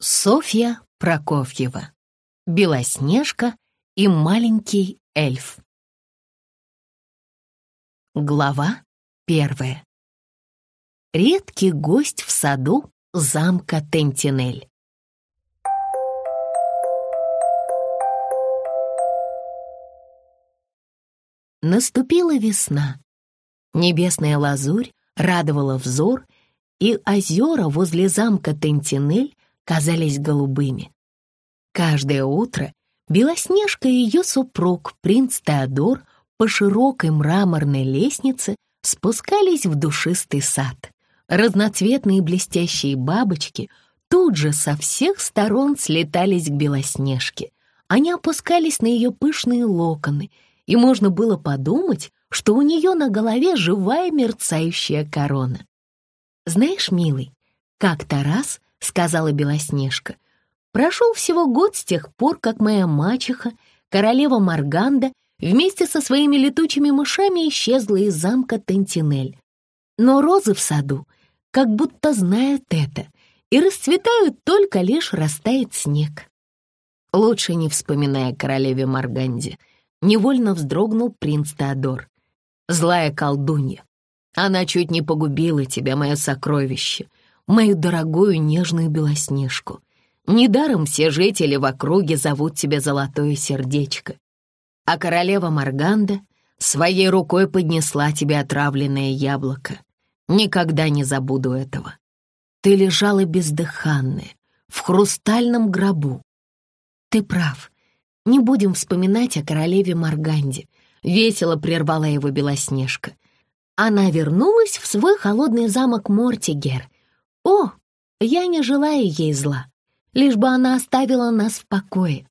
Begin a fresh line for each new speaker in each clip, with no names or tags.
Софья Прокофьева. Белоснежка и маленький эльф. Глава первая. Редкий гость в саду замка Тентинель. Наступила весна. Небесная лазурь радовала взор, и озера возле замка Тентинель казались голубыми. Каждое утро Белоснежка и ее супруг, принц Теодор, по широкой мраморной лестнице спускались в душистый сад. Разноцветные блестящие бабочки тут же со всех сторон слетались к Белоснежке. Они опускались на ее пышные локоны, и можно было подумать, что у нее на голове живая мерцающая корона. «Знаешь, милый, как-то раз — сказала Белоснежка. «Прошел всего год с тех пор, как моя мачеха, королева Марганда, вместе со своими летучими мышами исчезла из замка Тентинель. Но розы в саду как будто знают это и расцветают только лишь растает снег». Лучше не вспоминая королеве Марганде, невольно вздрогнул принц Теодор. «Злая колдунья, она чуть не погубила тебя, мое сокровище мою дорогую нежную Белоснежку. Недаром все жители в округе зовут тебя Золотое Сердечко. А королева Марганда своей рукой поднесла тебе отравленное яблоко. Никогда не забуду этого. Ты лежала бездыханная, в хрустальном гробу. Ты прав. Не будем вспоминать о королеве Марганде. Весело прервала его Белоснежка. Она вернулась в свой холодный замок Мортигер — о, я не желаю ей зла, лишь бы она оставила нас в покое.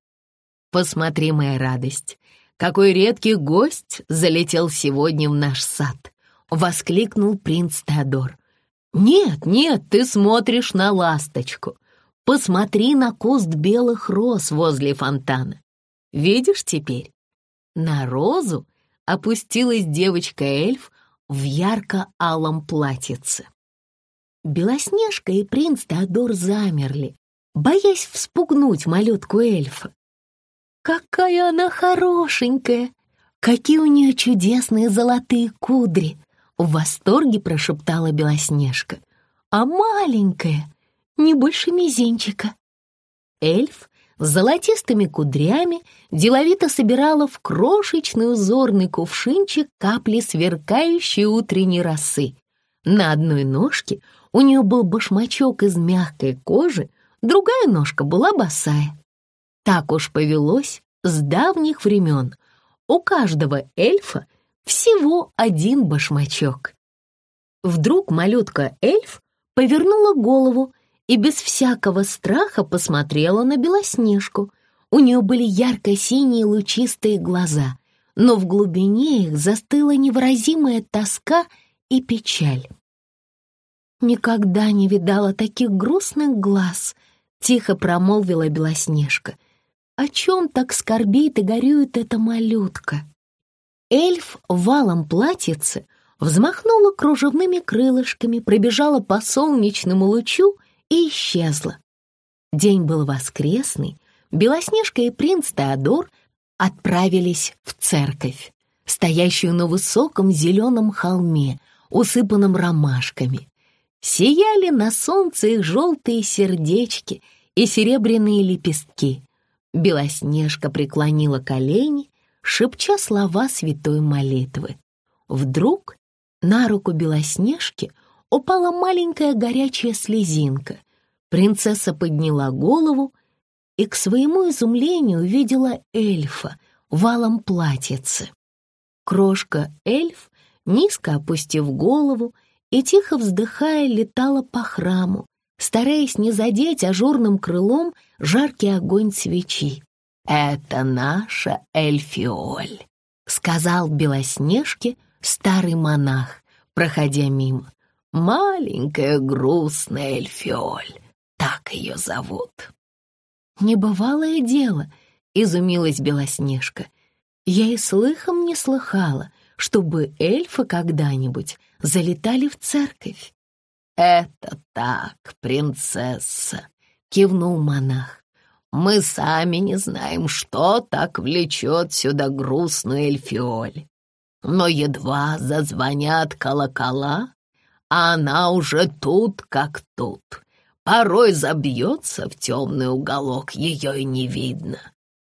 Посмотри, моя радость, какой редкий гость залетел сегодня в наш сад, воскликнул принц Теодор. Нет, нет, ты смотришь на ласточку. Посмотри на куст белых роз возле фонтана. Видишь теперь? На розу опустилась девочка-эльф в ярко-алом платьице. Белоснежка и принц Теодор замерли, боясь вспугнуть малютку эльфа. «Какая она хорошенькая! Какие у нее чудесные золотые кудри!» В восторге прошептала Белоснежка. «А маленькая, не больше мизинчика». Эльф с золотистыми кудрями деловито собирала в крошечный узорный кувшинчик капли сверкающей утренней росы. На одной ножке у нее был башмачок из мягкой кожи, другая ножка была босая. Так уж повелось с давних времен. У каждого эльфа всего один башмачок. Вдруг малютка-эльф повернула голову и без всякого страха посмотрела на Белоснежку. У нее были ярко-синие лучистые глаза, но в глубине их застыла невыразимая тоска и печаль. «Никогда не видала таких грустных глаз», — тихо промолвила Белоснежка. «О чем так скорбит и горюет эта малютка?» Эльф валом платьице взмахнула кружевными крылышками, пробежала по солнечному лучу и исчезла. День был воскресный, Белоснежка и принц Теодор отправились в церковь, стоящую на высоком зеленом холме, усыпанном ромашками. Сияли на солнце их желтые сердечки и серебряные лепестки. Белоснежка преклонила колени, шепча слова святой молитвы. Вдруг на руку Белоснежки упала маленькая горячая слезинка. Принцесса подняла голову и к своему изумлению увидела эльфа в алом платьице. Крошка-эльф, низко опустив голову, и, тихо вздыхая, летала по храму, стараясь не задеть ажурным крылом жаркий огонь свечи. «Это наша Эльфиоль», — сказал Белоснежке старый монах, проходя мимо. «Маленькая грустная Эльфиоль, так ее зовут». «Небывалое дело», — изумилась Белоснежка. «Я и слыхом не слыхала, чтобы эльфы когда-нибудь залетали в церковь. «Это так, принцесса», —— кивнул монах. «Мы сами не знаем, что так влечет сюда грустную эльфиоль. Но едва зазвонят колокола, а она уже тут как тут. Порой забьется в темный уголок, ее и не видно.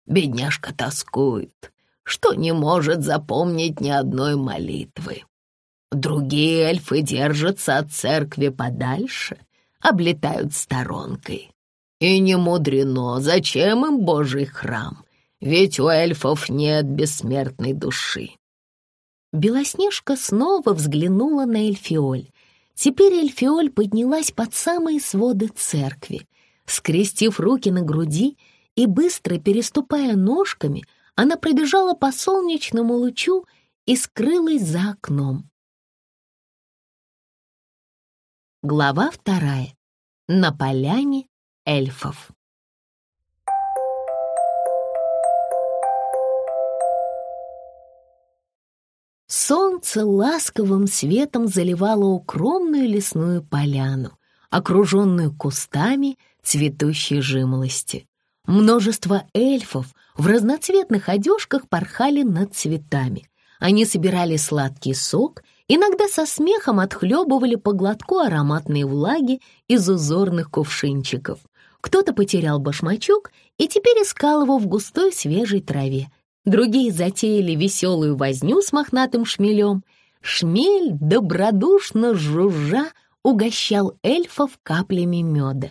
Бедняжка тоскует, что не может запомнить ни одной молитвы. Другие эльфы держатся от церкви подальше, облетают сторонкой. И не мудрено, зачем им Божий храм, ведь у эльфов нет бессмертной души.
Белоснежка снова взглянула на Эльфиоль. Теперь Эльфиоль поднялась под самые своды церкви. Скрестив руки на груди и быстро переступая ножками, она пробежала по солнечному лучу и скрылась за окном. Глава вторая. На поляне эльфов. Солнце ласковым светом заливало укромную лесную поляну, окруженную кустами цветущей жимолости. Множество эльфов в разноцветных одежках порхали над цветами. Они собирали сладкий сок Иногда со смехом отхлебывали по глотку ароматной влаги из узорных кувшинчиков. Кто-то потерял башмачок и теперь искал его в густой свежей траве. Другие затеяли веселую возню с мохнатым шмелем. Шмель, добродушно жужжа, угощал эльфов каплями меда.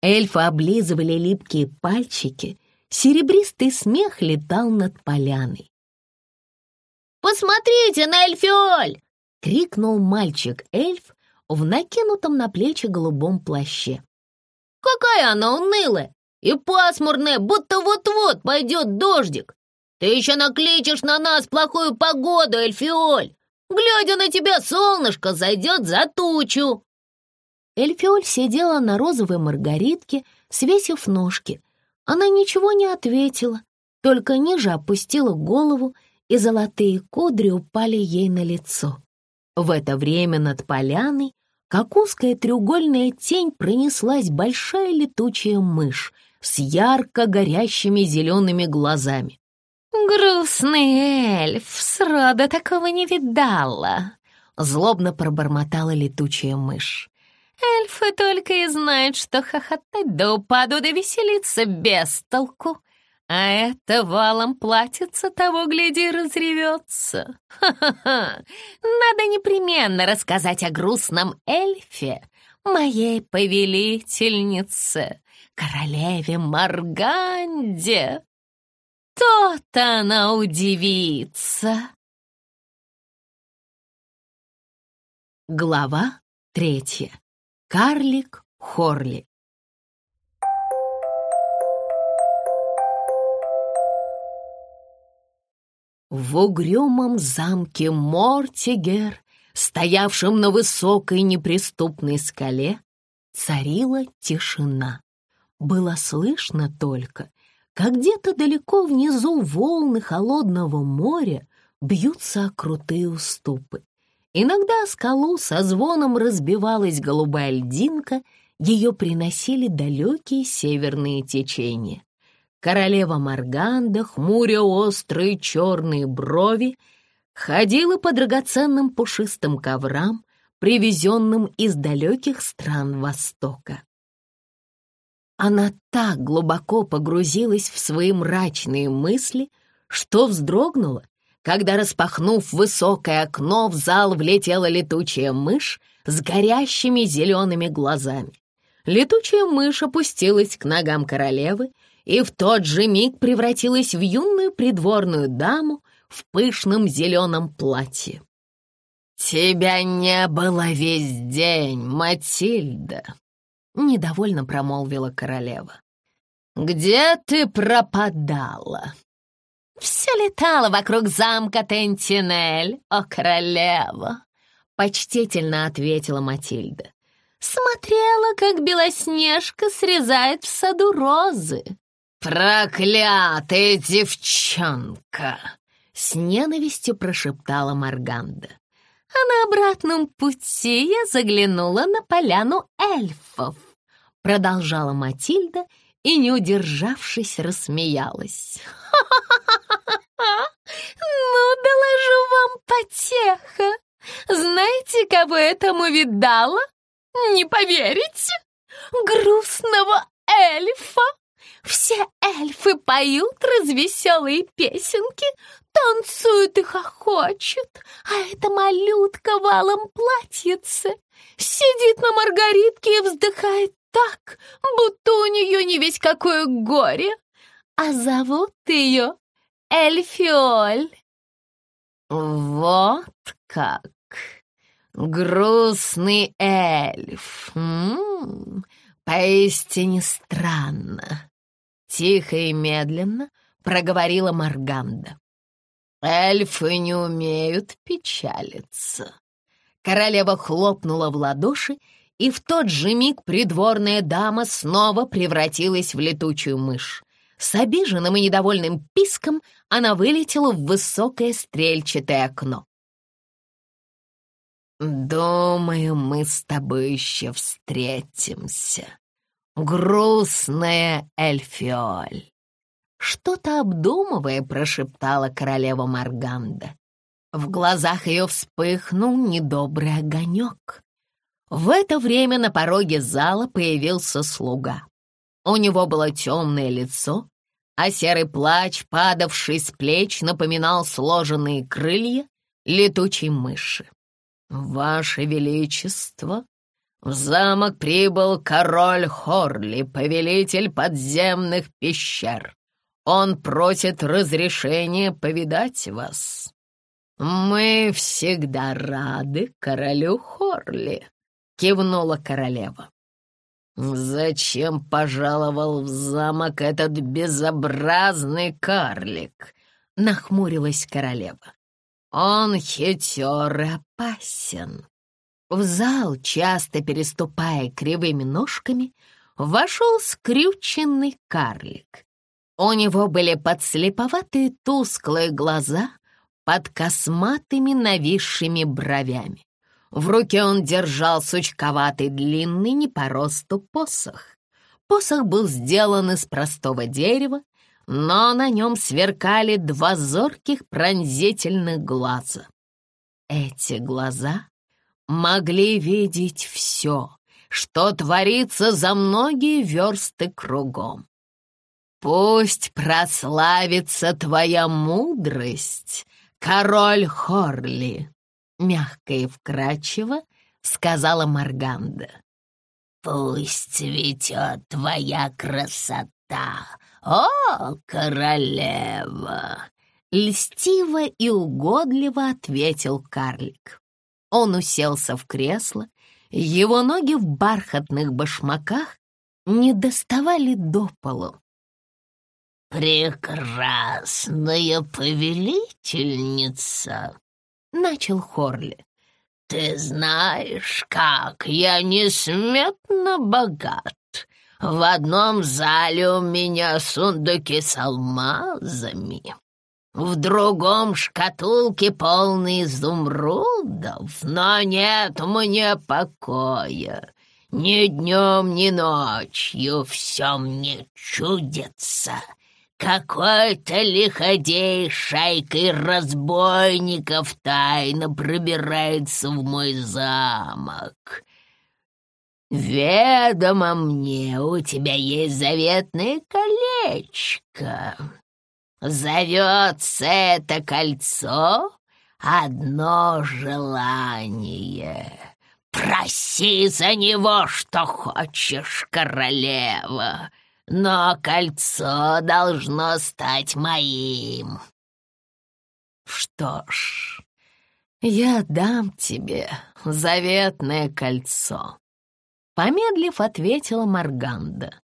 Эльфы облизывали липкие пальчики, серебристый смех летал над поляной.
«Посмотрите на эльфиоль!»
— крикнул мальчик-эльф в накинутом на плечи голубом плаще.
«Какая она унылая и пасмурная, будто вот-вот пойдет дождик! Ты еще накличешь на нас плохую погоду, Эльфиоль! Глядя на тебя, солнышко зайдет за тучу!»
Эльфиоль сидела на розовой маргаритке, свесив ножки. Она ничего не ответила, только ниже опустила голову, и золотые кудри упали ей на лицо. В это время над поляной, как узкая треугольная тень, пронеслась большая летучая мышь с ярко горящими зелеными глазами.
«Грустный эльф, срода такого не видала!»
Злобно пробормотала летучая мышь.
«Эльфы только и знают, что хохотать да упаду да веселиться без толку. А это валом платится, того, гляди, разревется. Ха-ха-ха! Надо непременно рассказать о грустном эльфе, моей повелительнице, королеве Марганде. То-то она удивится.
Глава третья. Карлик Хорли. В угрюмом замке Мортигер, стоявшем на высокой неприступной скале, царила тишина. Было слышно только, как где-то далеко внизу волны холодного моря бьются о крутые уступы. Иногда скалу со звоном разбивалась голубая льдинка, ее приносили далекие северные течения. Королева Марганда, хмуря острые черные брови, ходила по драгоценным пушистым коврам, привезенным из далеких стран Востока. Она так глубоко погрузилась в свои мрачные мысли, что вздрогнула, когда, распахнув высокое окно, в зал влетела летучая мышь с горящими зелеными глазами. Летучая мышь опустилась к ногам королевы и в тот же миг превратилась в юную придворную даму в пышном зеленом платье. «Тебя не было весь день, Матильда!» — недовольно промолвила королева. «Где ты пропадала?»
«Все летала вокруг замка Тентинель, о королева!» — почтительно ответила Матильда. «Смотрела, как Белоснежка срезает в саду розы.
«Проклятая девчонка!» — с ненавистью прошептала Марганда.
«А на обратном пути я заглянула на поляну эльфов», продолжала Матильда и, не удержавшись, рассмеялась.
«Ну, доложу вам потеха! Знаете, кого этому видала? Не поверите? Грустного эльфа! Все эльфы поют развеселые песенки, танцуют и хохочут, а эта малютка в алом платьице сидит на маргаритке и вздыхает так, будто у нее не весь какое горе, а зовут ее Эльфиоль.
Вот как! Грустный эльф! М -м -м, поистине странно. Тихо и медленно проговорила Марганда. Эльфы не умеют печалиться. Королева хлопнула в ладоши, и в тот же миг придворная дама снова превратилась в летучую мышь. С обиженным и недовольным писком она вылетела в высокое стрельчатое окно. «Думаю, мы с тобой еще встретимся, грустная Эльфиоль!» Что-то обдумывая, прошептала королева Марганда. В глазах ее вспыхнул недобрый огонек. В это время на пороге зала появился слуга. У него было темное лицо, а серый плач, падавший с плеч, напоминал сложенные крылья летучей мыши. «Ваше Величество, в замок прибыл король Хорли, повелитель подземных пещер. Он просит разрешения повидать вас. Мы всегда рады королю Хорли», — кивнула королева. «Зачем пожаловал в замок этот безобразный карлик?» — нахмурилась королева. «Он хитер и опасен». В зал, часто переступая кривыми ножками, вошел скрюченный карлик. У него были подслеповатые тусклые глаза под косматыми нависшими бровями. В руке он держал сучковатый длинный не по росту посох. Посох был сделан из простого дерева, но на нем сверкали два зорких пронзительных глаза. Эти глаза могли видеть все, что творится за многие версты кругом. Пусть прославится твоя мудрость, король Хорли, мягко и вкрадчиво сказала Марганда. «Пусть цветет твоя красота, о, королева!» Льстиво и угодливо ответил карлик. Он уселся в кресло, его ноги в бархатных башмаках не доставали до полу. «Прекрасная повелительница!» — начал Хорли. «Ты знаешь, как я несметно богат. В одном зале у меня сундуки с алмазами, в другом шкатулки полные изумрудов, но нет мне покоя. Ни днем, ни ночью все мне чудится, какой-то лиходей шайкой разбойников тайно пробирается в мой замок. Ведомо мне, у тебя есть заветное колечко. Зовется это кольцо одно желание. Проси за него, что хочешь, королева но кольцо должно стать моим. Что ж, я дам тебе заветное кольцо. Помедлив, ответила Марганда.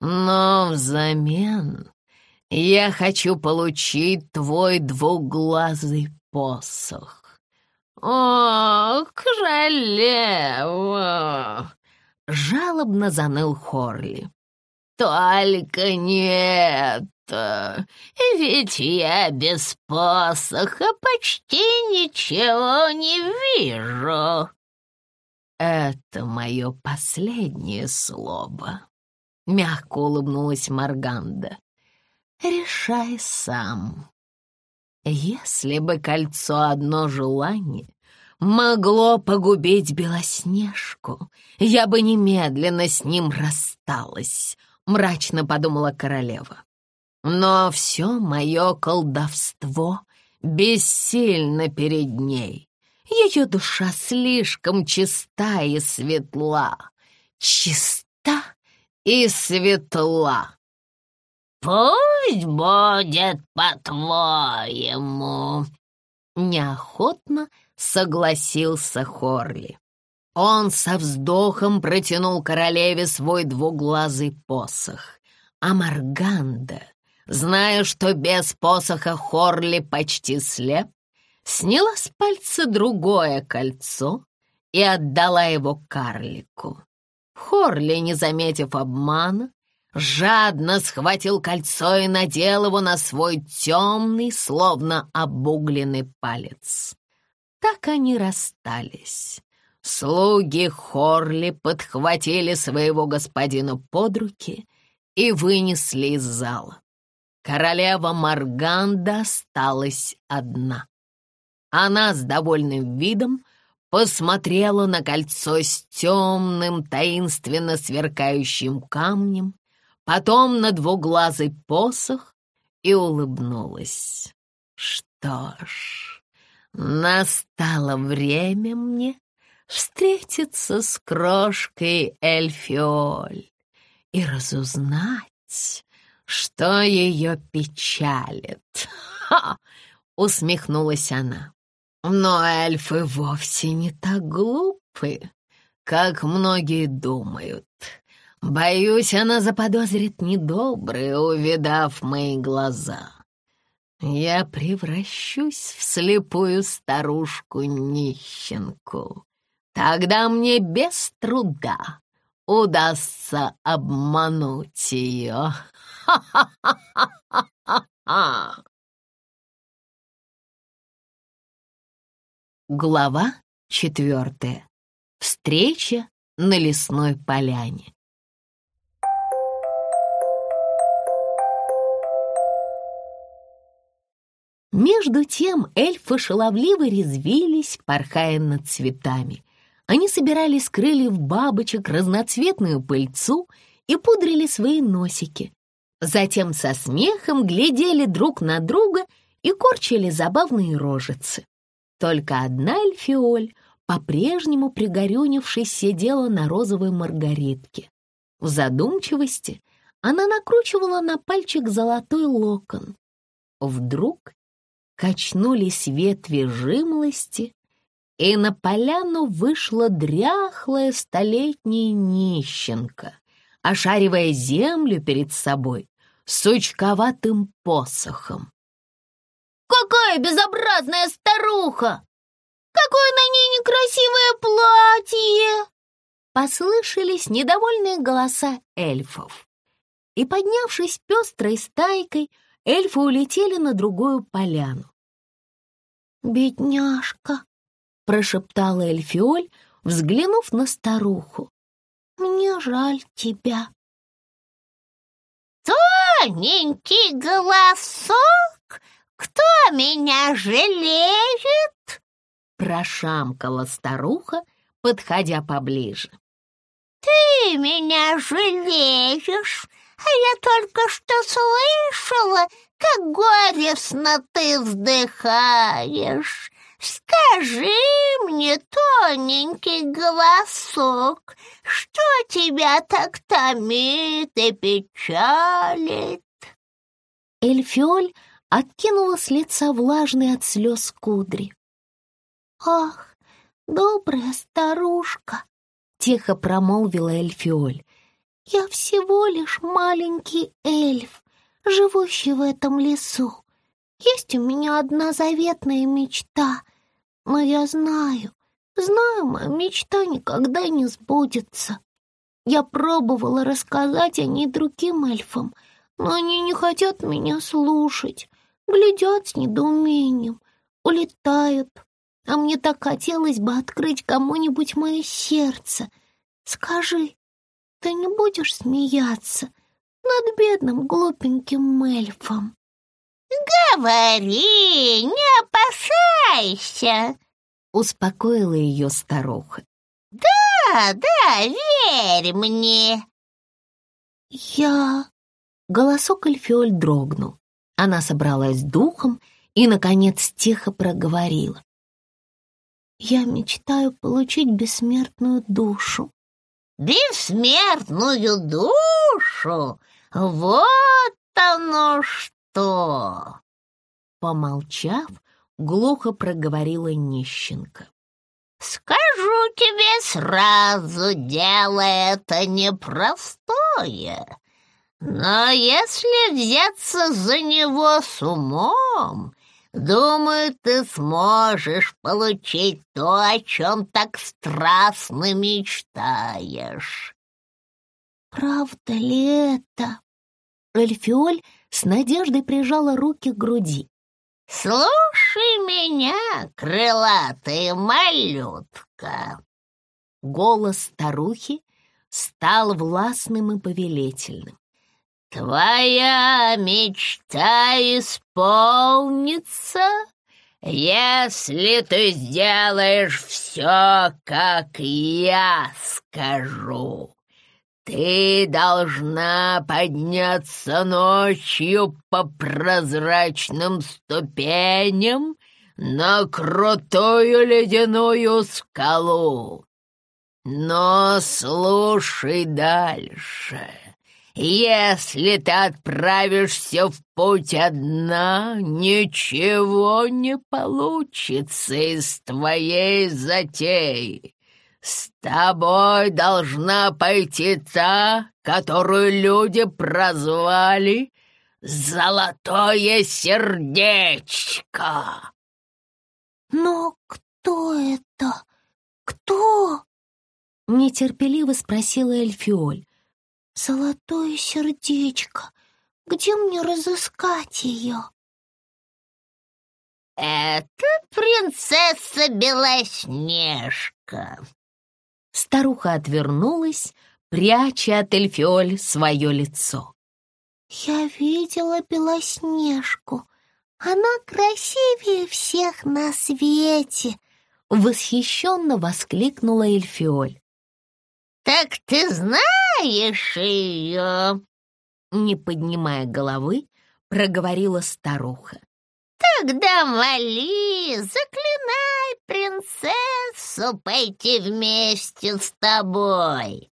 Но взамен я хочу получить твой двуглазый посох. «О, королева!» — жалобно заныл Хорли. «Только не это! Ведь я без посоха почти ничего не вижу!» это мое последнее слово», — мягко улыбнулась Марганда. «Решай сам. Если бы кольцо одно желание могло погубить Белоснежку, я бы немедленно с ним рассталась», — мрачно подумала королева. «Но все мое колдовство бессильно перед ней. Ее душа слишком чиста и светла. Чиста и светла. «Пусть будет по-твоему», — неохотно согласился Хорли. Он со вздохом протянул королеве свой двуглазый посох, а Марганда, зная, что без посоха Хорли почти слеп, сняла с пальца другое кольцо и отдала его карлику. Хорли, не заметив обмана, жадно схватил кольцо и надел его на свой темный, словно обугленный палец. Так они расстались. Слуги Хорли подхватили своего господина под руки и вынесли из зала. Королева Марганда осталась одна. Она с довольным видом посмотрела на кольцо с темным, таинственно сверкающим камнем, потом на двуглазый посох и улыбнулась. Что ж, настало время мне встретиться с крошкой Эльфиоль и разузнать, что ее печалит. Ха! — усмехнулась она. Но эльфы вовсе не так глупы, как многие думают. Боюсь, она заподозрит недоброе, увидав мои глаза. Я превращусь в слепую старушку-нищенку. Тогда мне без труда удастся обмануть ее. Глава четвертая. Встреча на лесной поляне. Между тем эльфы шаловливо резвились, порхая над цветами. Они собирали с крыльев бабочек разноцветную пыльцу и пудрили свои носики. Затем со смехом глядели друг на друга и корчили забавные рожицы. Только одна эльфиоль, по-прежнему пригорюнившись, сидела на розовой маргаритке. В задумчивости она накручивала на пальчик золотой локон. Вдруг качнулись ветви жимлости, и на поляну вышла дряхлая столетняя нищенка, ошаривая землю перед собой сучковатым посохом.
Какая безобразная старуха! Какое на ней некрасивое платье!»
Послышались недовольные голоса эльфов. И, поднявшись пестрой стайкой, эльфы улетели на другую поляну.
«Бедняжка!» — прошептала эльфиоль, взглянув на старуху. «Мне жаль тебя».
«Тоненький голосок кто меня жалеет?»
Прошамкала старуха, подходя поближе.
«Ты меня жалеешь, а я только что слышала, как горестно ты вздыхаешь. Скажи мне, тоненький голосок, что тебя так томит и печалит?»
Эльфиоль откинула с лица влажные от слез кудри.
«Ах, добрая старушка!» — тихо промолвила Эльфиоль. «Я всего лишь маленький эльф, живущий в этом лесу. Есть у меня одна заветная мечта, но я знаю, знаю, моя мечта никогда не сбудется. Я пробовала рассказать о ней другим эльфам, но они не хотят меня слушать глядят с недоумением, улетают, а мне так хотелось бы открыть кому-нибудь мое сердце. Скажи, ты не будешь смеяться над бедным глупеньким эльфом?»
«Говори, не опасайся!»
— успокоила ее старуха.
«Да, да, верь мне!»
«Я...»
Голосок Эльфиоль дрогнул. Она собралась духом и, наконец, тихо проговорила.
«Я мечтаю получить бессмертную душу».
«Бессмертную душу? Вот оно что!»
Помолчав, глухо проговорила нищенка.
«Скажу тебе сразу, дело это непростое. Но если взяться за него с умом, думаю, ты сможешь получить то, о чем так страстно мечтаешь».
«Правда ли это?»
Эльфиоль с надеждой прижала руки к груди.
«Слушай меня, крылатая малютка!»
Голос старухи стал властным и повелительным.
«Твоя мечта исполнится, если ты сделаешь все, как я скажу. «Ты должна подняться ночью по прозрачным ступеням на крутую ледяную скалу. Но слушай дальше. Если ты отправишься в путь одна, ничего не получится из твоей затеи. «С тобой должна пойти та, которую люди прозвали «Золотое сердечко».
«Но кто это? Кто?» — нетерпеливо спросила Эльфиоль. «Золотое сердечко. Где мне разыскать ее?»
«Это принцесса Белоснежка»,
Старуха отвернулась, пряча от Эльфиоль свое лицо.
«Я видела Белоснежку. Она красивее всех на свете!»
Восхищенно воскликнула Эльфиоль.
«Так ты знаешь ее?»
Не поднимая головы, проговорила старуха.
«Тогда моли, заклинай принцессу пойти вместе с тобой.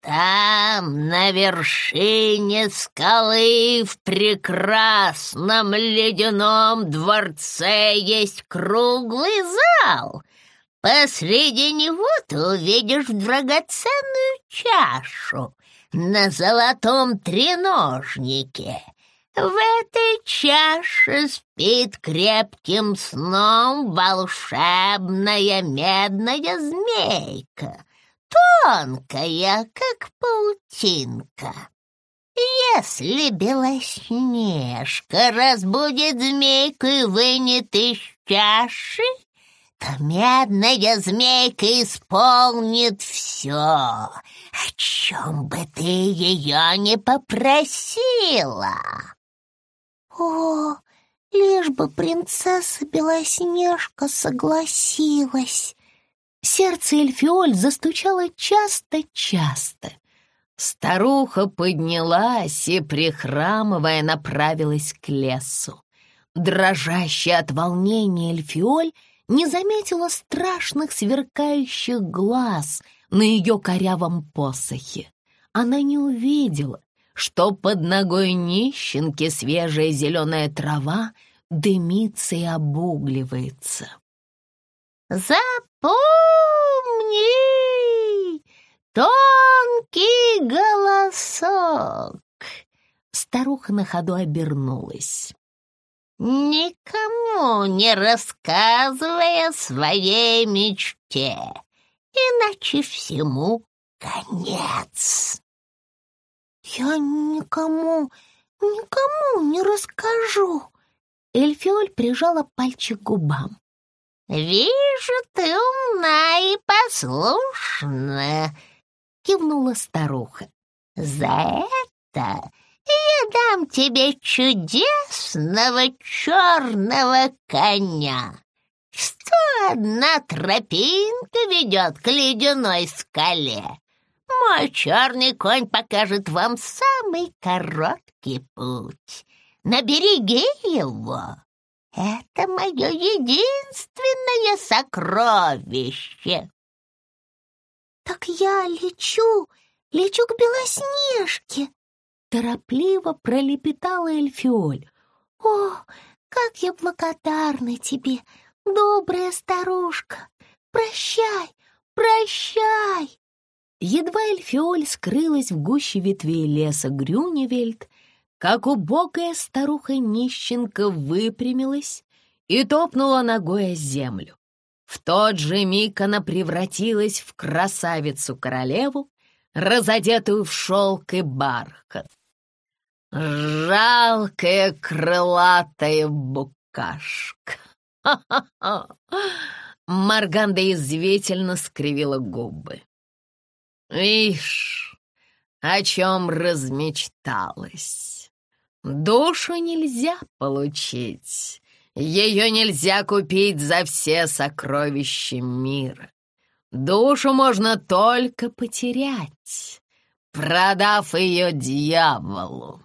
Там, на вершине скалы, в прекрасном ледяном дворце есть круглый зал. Посреди него ты увидишь драгоценную чашу на золотом треножнике — в этой чаше спит крепким сном волшебная медная змейка, тонкая, как паутинка. Если Белоснежка разбудит змейку и вынет из чаши, то медная змейка исполнит все, о чем бы ты ее не попросила.
О, лишь бы принцесса Белоснежка согласилась.
Сердце Эльфиоль застучало часто-часто. Старуха поднялась и, прихрамывая, направилась к лесу. Дрожащая от волнения Эльфиоль не заметила страшных сверкающих глаз на ее корявом посохе. Она не увидела, что под ногой нищенки свежая зеленая трава дымится и обугливается.
«Запомни! Тонкий голосок!»
Старуха на ходу обернулась.
«Никому не рассказывая своей мечте, иначе всему конец!»
«Я никому, никому не расскажу!»
Эльфиоль прижала пальчик к губам.
«Вижу, ты умна и послушна», — кивнула старуха. «За это я дам тебе чудесного черного коня. Сто одна тропинка ведет к ледяной скале. Мой черный конь покажет вам самый короткий путь. Набереги его. Это мое единственное сокровище.
Так я лечу, лечу к Белоснежке, торопливо пролепетала Эльфиоль. О, как я благодарна тебе, добрая старушка. Прощай, прощай. Едва Эльфиоль скрылась в гуще ветвей леса Грюневельд, как убогая старуха-нищенка выпрямилась и топнула ногой о землю. В тот же миг она превратилась в красавицу-королеву, разодетую в шелк и бархат. «Жалкая крылатая букашка!» Марганда язвительно скривила губы. «Ишь, о чем размечталась!» Душу нельзя получить, ее нельзя купить за все сокровища мира. Душу можно только потерять, продав ее дьяволу.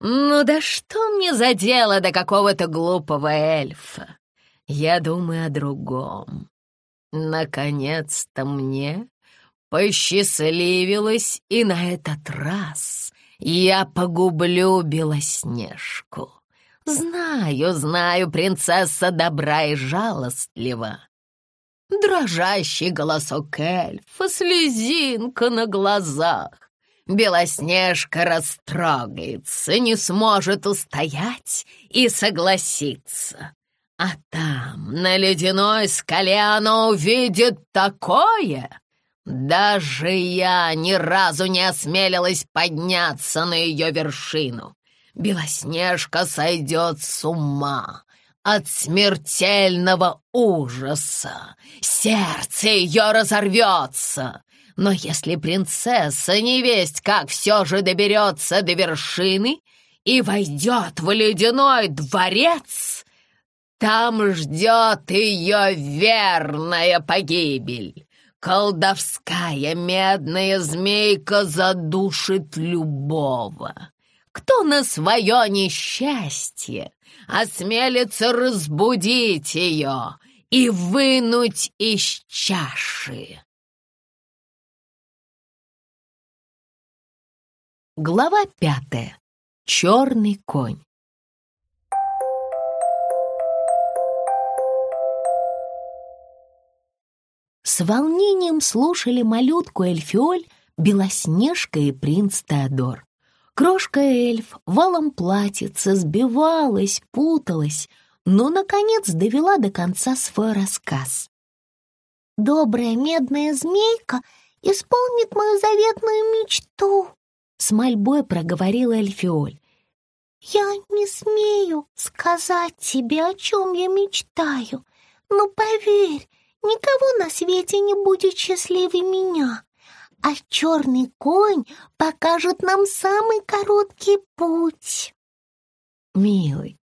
Ну да что мне за дело до какого-то глупого эльфа? Я думаю о другом. Наконец-то мне посчастливилось, и на этот раз я погублю Белоснежку. Знаю, знаю, принцесса добра и жалостлива. Дрожащий голосок эльфа, слезинка на глазах. Белоснежка растрогается, не сможет устоять и согласиться. А там, на ледяной скале, она увидит такое, даже я ни разу не осмелилась подняться на ее вершину. Белоснежка сойдет с ума от смертельного ужаса. Сердце ее разорвется. Но если принцесса невесть как все же доберется до вершины и войдет в ледяной дворец, там ждет ее верная погибель. Колдовская медная змейка задушит любого, кто на свое несчастье осмелится разбудить ее и вынуть из чаши. Глава пятая. Черный конь. С волнением слушали малютку Эльфиоль, Белоснежка и принц Теодор. Крошка-эльф валом платьица сбивалась, путалась, но, наконец, довела до конца свой рассказ. «Добрая медная змейка исполнит мою заветную мечту», — с мольбой проговорила Эльфиоль. «Я не смею сказать тебе, о чем я мечтаю, но поверь, Никого на свете не будет счастливее меня, а черный конь покажет нам самый короткий путь. Милый,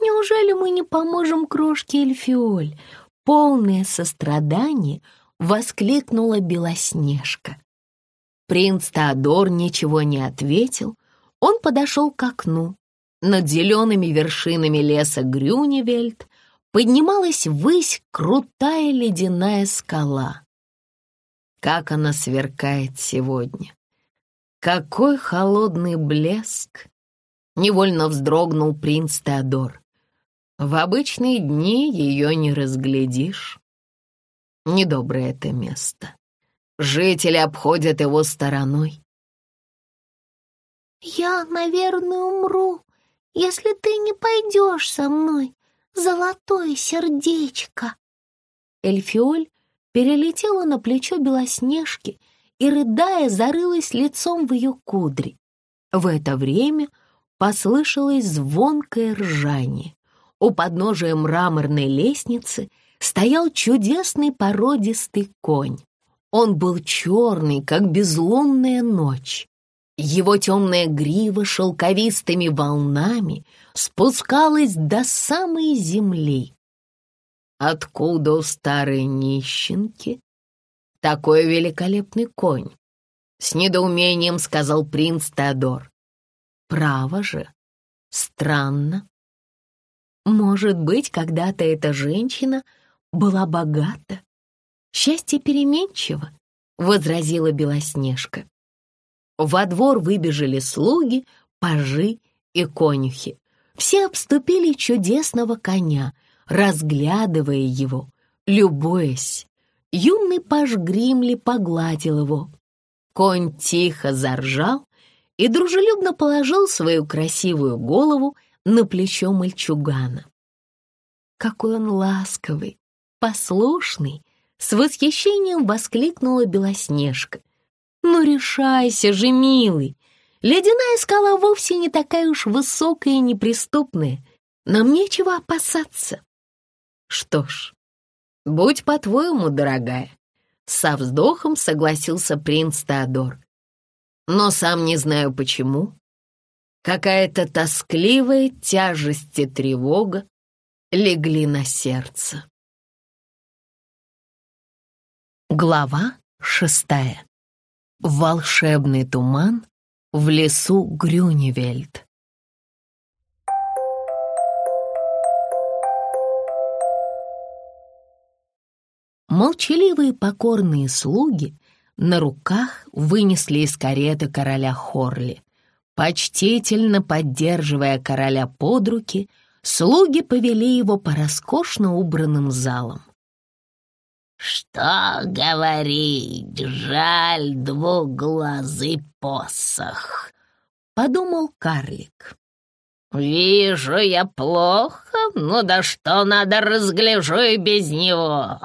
неужели мы не поможем крошке Эльфиоль? Полное сострадание воскликнула Белоснежка. Принц Теодор ничего не ответил. Он подошел к окну. Над зелеными вершинами леса Грюневельд поднималась ввысь крутая ледяная скала. Как она сверкает сегодня! Какой холодный блеск! Невольно вздрогнул принц Теодор. В обычные дни ее не разглядишь. Недоброе это место. Жители обходят его стороной. «Я, наверное, умру, если ты не пойдешь со мной», золотое сердечко!» Эльфиоль перелетела на плечо Белоснежки и, рыдая, зарылась лицом в ее кудри. В это время послышалось звонкое ржание.
у подножия мраморной лестницы стоял чудесный породистый конь. Он был черный, как безлунная ночь. Его темная грива шелковистыми волнами спускалась до самой земли. Откуда у старой нищенки такой великолепный конь? С недоумением сказал принц Теодор. Право же, странно. Может быть, когда-то эта женщина была богата. Счастье переменчиво, возразила Белоснежка. Во двор выбежали слуги, пажи и конюхи. Все обступили чудесного коня, разглядывая его, любуясь. Юный паж Гримли погладил его. Конь тихо заржал и дружелюбно положил свою красивую голову на плечо мальчугана. «Какой он ласковый, послушный!» С восхищением воскликнула Белоснежка. «Ну решайся же, милый! Ледяная скала вовсе не такая уж высокая и неприступная. Нам нечего опасаться». «Что ж, будь по-твоему, дорогая», — со вздохом согласился принц Теодор. «Но сам не знаю почему. Какая-то тоскливая тяжесть и тревога легли на сердце». Глава шестая. Волшебный туман в лесу Грюневельд. Молчаливые покорные слуги на руках вынесли из кареты короля Хорли. Почтительно поддерживая короля под руки, слуги повели его по роскошно убранным залам.
«Что говорить, жаль двуглазый посох», — подумал карлик. «Вижу я плохо, ну да что надо, разгляжу и без него.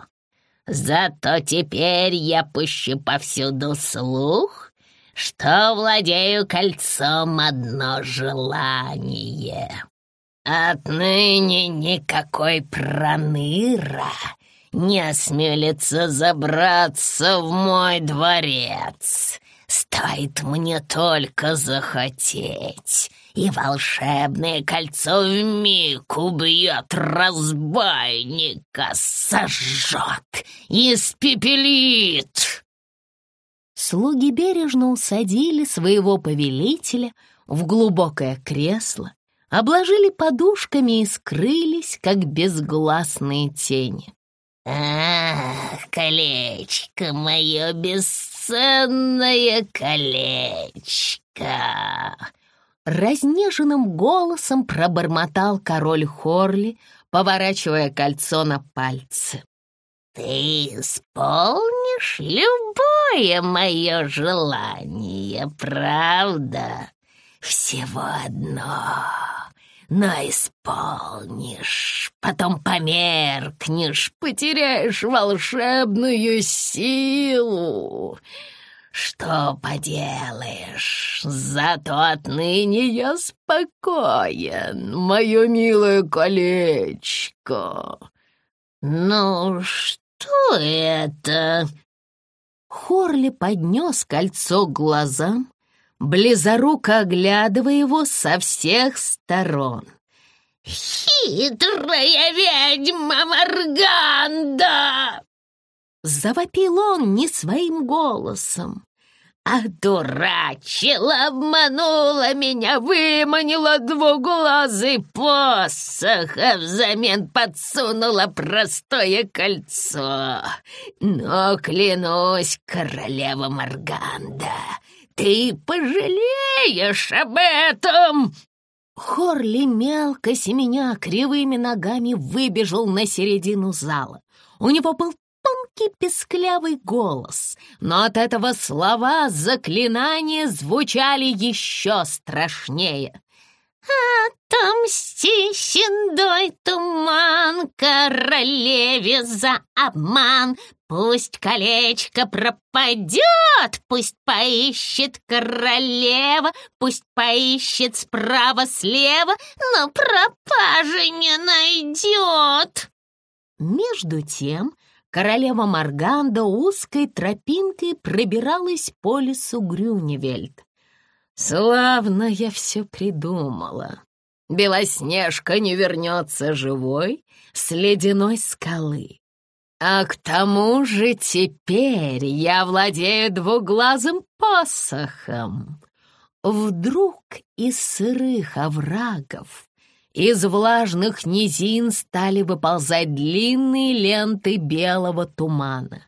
Зато теперь я пущу повсюду слух, что владею кольцом одно желание. Отныне никакой проныра не осмелится забраться в мой дворец. Стоит мне только захотеть, и волшебное кольцо вмиг убьет разбойника, сожжет, испепелит.
Слуги бережно усадили своего повелителя в глубокое кресло, обложили подушками и скрылись, как безгласные тени.
«Ах, колечко мое, бесценное колечко!»
Разнеженным голосом пробормотал король Хорли, поворачивая кольцо на пальце.
«Ты исполнишь любое мое желание, правда? Всего одно но исполнишь, потом померкнешь, потеряешь волшебную силу. Что поделаешь, зато отныне я спокоен, мое милое колечко. Ну, что это?
Хорли поднес кольцо к глазам, близоруко оглядывая его со всех сторон.
«Хитрая ведьма Марганда!»
Завопил он не своим голосом.
«Одурачила, обманула меня, выманила двуглазый посох, а взамен подсунула простое кольцо. Но, клянусь, королева Марганда, ты пожалеешь об этом!»
Хорли мелко семеня кривыми ногами выбежал на середину зала. У него был тонкий песклявый голос, но от этого слова заклинания звучали еще страшнее.
«Отомсти, седой туман, королеве за обман, Пусть колечко пропадет, пусть поищет королева, пусть поищет справа-слева, но пропажи не найдет.
Между тем королева Марганда узкой тропинкой пробиралась по лесу Грюневельд. «Славно я все придумала. Белоснежка не вернется живой с ледяной скалы. А к тому же теперь я владею двуглазым посохом. Вдруг из сырых оврагов, из влажных низин стали выползать длинные ленты белого тумана.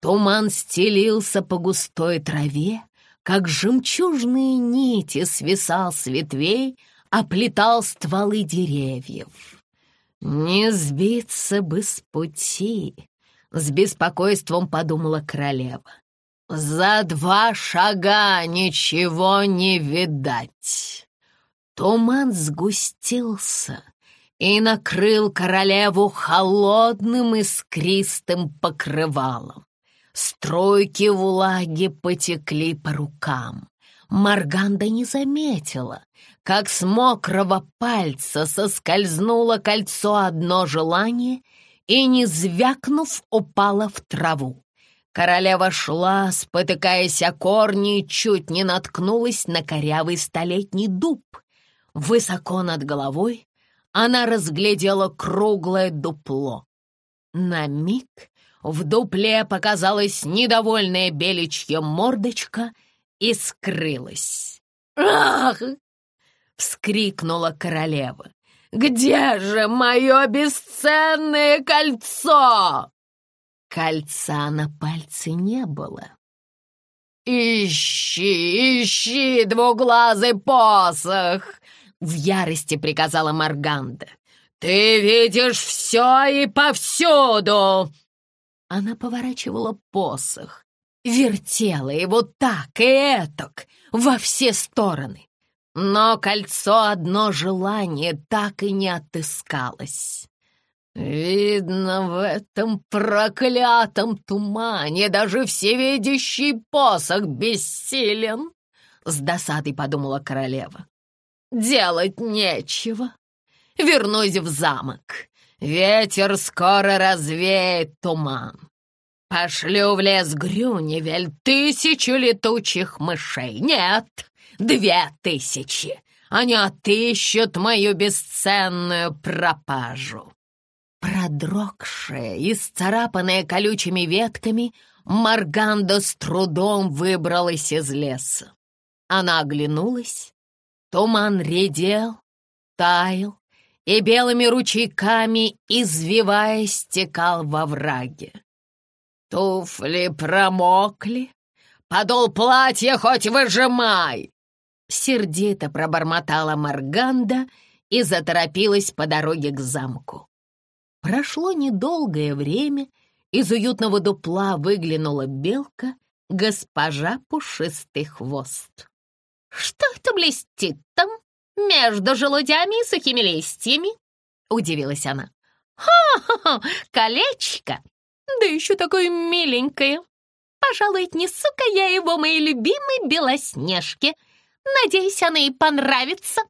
Туман стелился по густой траве, как жемчужные нити свисал с ветвей, оплетал стволы деревьев. Не сбиться бы с пути, с беспокойством подумала королева. За два шага ничего не видать. Туман сгустился и накрыл королеву холодным искристым покрывалом. Струйки влаги потекли по рукам. Марганда не заметила, как с мокрого пальца соскользнуло кольцо одно желание и, не звякнув, упало в траву. Королева шла, спотыкаясь о корни, чуть не наткнулась на корявый столетний дуб. Высоко над головой она разглядела круглое дупло. На миг в дупле показалась недовольная беличья мордочка и скрылась. «Ах!» — вскрикнула королева. «Где же мое бесценное кольцо?» Кольца на пальце не было. «Ищи, ищи, двуглазый посох!» — в ярости приказала Марганда. «Ты видишь все и повсюду!» Она поворачивала посох, вертела его так и этак, во все стороны. Но кольцо одно желание так и не отыскалось. «Видно, в этом проклятом тумане даже всевидящий посох бессилен!» С досадой подумала королева. «Делать нечего. Вернусь в замок. Ветер скоро развеет туман. Пошлю в лес Грюневель тысячу летучих мышей. Нет, две тысячи. Они отыщут мою бесценную пропажу. Продрогшая и сцарапанная колючими ветками, Марганда с трудом выбралась из леса. Она оглянулась. Туман редел, таял, и белыми ручейками, извиваясь, стекал во враге. Туфли промокли, подол платья хоть выжимай! Сердито пробормотала Марганда и заторопилась по дороге к замку. Прошло недолгое время, из уютного дупла выглянула белка, госпожа Пушистый Хвост. «Что это блестит там?» между желудями и сухими листьями?» — удивилась она. «Ха-ха-ха! Колечко! Да еще такое миленькое! Пожалуй, отнесу-ка я его моей любимой Белоснежке. Надеюсь, она ей понравится!»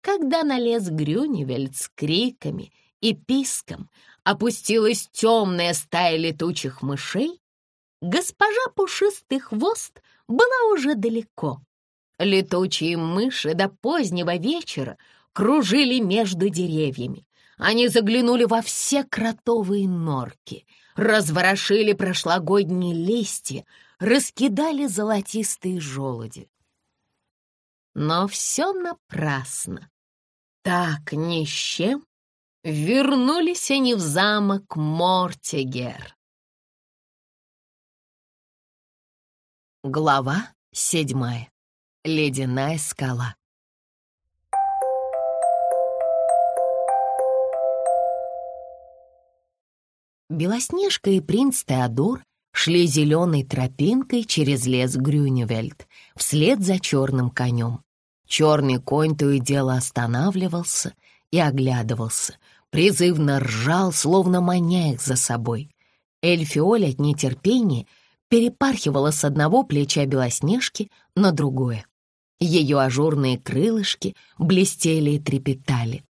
Когда на лес Грюневельд с криками и писком опустилась темная стая летучих мышей, госпожа Пушистый Хвост была уже далеко. Летучие мыши до позднего вечера кружили между деревьями. Они заглянули во все кротовые норки, разворошили прошлогодние листья, раскидали золотистые желуди. Но все напрасно. Так ни с чем вернулись они в замок Мортигер. Глава седьмая Ледяная скала. Белоснежка и принц Теодор шли зеленой тропинкой через лес Грюневельд вслед за черным конем. Черный конь то и дело останавливался и оглядывался, призывно ржал, словно маня их за собой.
Эльфиоль от нетерпения перепархивала с одного плеча Белоснежки на другое. Ее ажурные крылышки блестели и трепетали.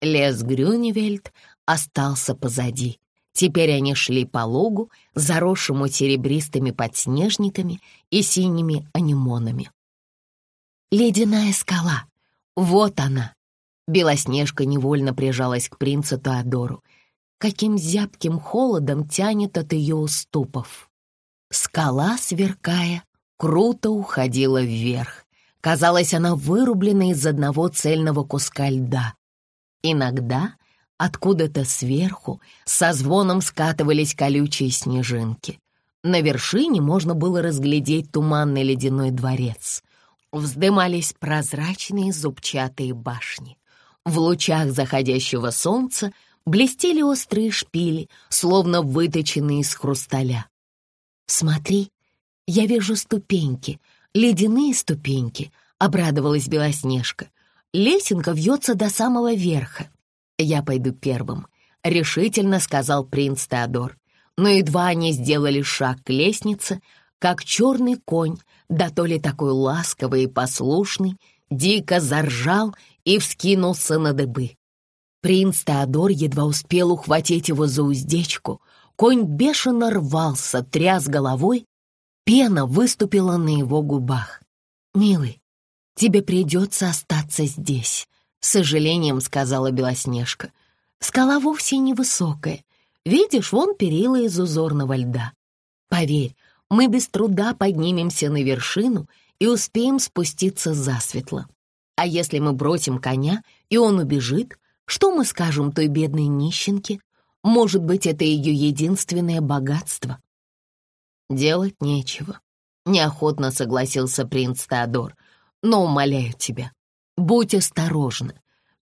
Лес Грюневельд остался позади. Теперь они шли по лугу, заросшему серебристыми подснежниками и синими анимонами. Ледяная скала. Вот она. Белоснежка невольно прижалась к принцу Теодору. Каким зябким холодом тянет от ее уступов. Скала, сверкая, круто уходила вверх. Казалось, она вырублена из одного цельного куска льда. Иногда откуда-то сверху со звоном скатывались колючие снежинки. На вершине можно было разглядеть туманный ледяной дворец. Вздымались прозрачные зубчатые башни. В лучах заходящего солнца блестели острые шпили, словно выточенные из хрусталя. «Смотри, я вижу ступеньки, ледяные ступеньки», — обрадовалась Белоснежка. «Лесенка вьется до самого верха». «Я пойду первым», — решительно сказал принц Теодор. Но едва они сделали шаг к лестнице, как черный конь, да то ли такой ласковый и послушный, дико заржал и вскинулся на дыбы. Принц Теодор едва успел ухватить его за уздечку. Конь бешено рвался, тряс головой. Пена выступила на его губах. «Милый, тебе придется остаться здесь», — с сожалением сказала Белоснежка. «Скала вовсе невысокая. Видишь, вон перила из узорного льда. Поверь, мы без труда поднимемся на вершину и успеем спуститься засветло. А если мы бросим коня, и он убежит, что мы скажем той бедной нищенке? Может быть, это ее единственное богатство? Делать нечего. Неохотно согласился принц Теодор. Но умоляю тебя, будь осторожна.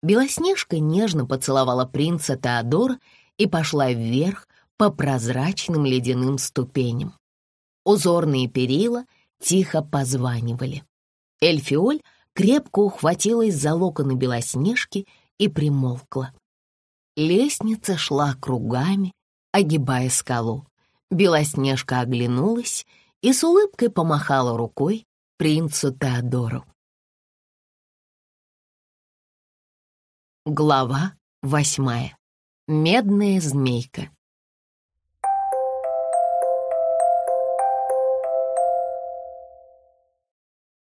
Белоснежка нежно поцеловала принца Теодора и пошла вверх по прозрачным ледяным ступеням. Узорные перила тихо позванивали. Эльфиоль крепко ухватилась за локоны Белоснежки и примолкла. Лестница шла кругами, огибая скалу. Белоснежка оглянулась и с улыбкой помахала рукой принцу Теодору. Глава восьмая. Медная змейка.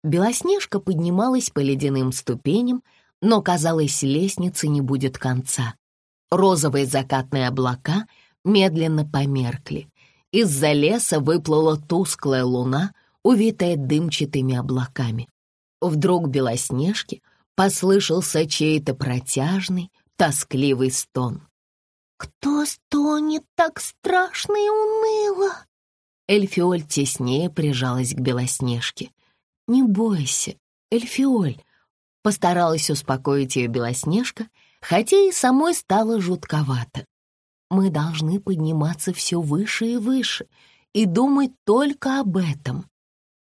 Белоснежка поднималась по ледяным ступеням, но, казалось, лестницы не будет конца. Розовые закатные облака медленно померкли. Из-за леса выплыла тусклая луна, увитая дымчатыми облаками. Вдруг Белоснежке послышался чей-то протяжный, тоскливый стон.
«Кто стонет так страшно и уныло?»
Эльфиоль теснее прижалась к Белоснежке. «Не бойся, Эльфиоль», — постаралась успокоить ее Белоснежка, хотя и самой стало жутковато. «Мы должны подниматься все выше и выше и думать только об этом».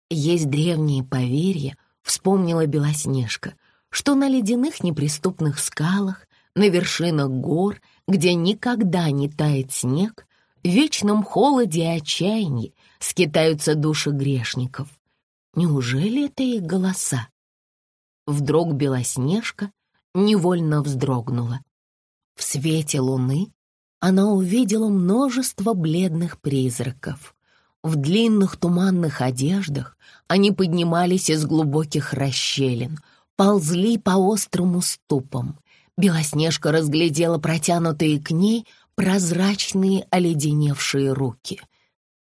Есть древние поверья, вспомнила Белоснежка, что на ледяных неприступных скалах, на вершинах гор, где никогда не тает снег, в вечном холоде и отчаянии скитаются души грешников. Неужели это их голоса? Вдруг Белоснежка невольно вздрогнула. В свете луны она увидела множество бледных призраков. В длинных туманных одеждах они поднимались из глубоких расщелин, ползли по острым уступам. Белоснежка разглядела протянутые к ней прозрачные оледеневшие руки —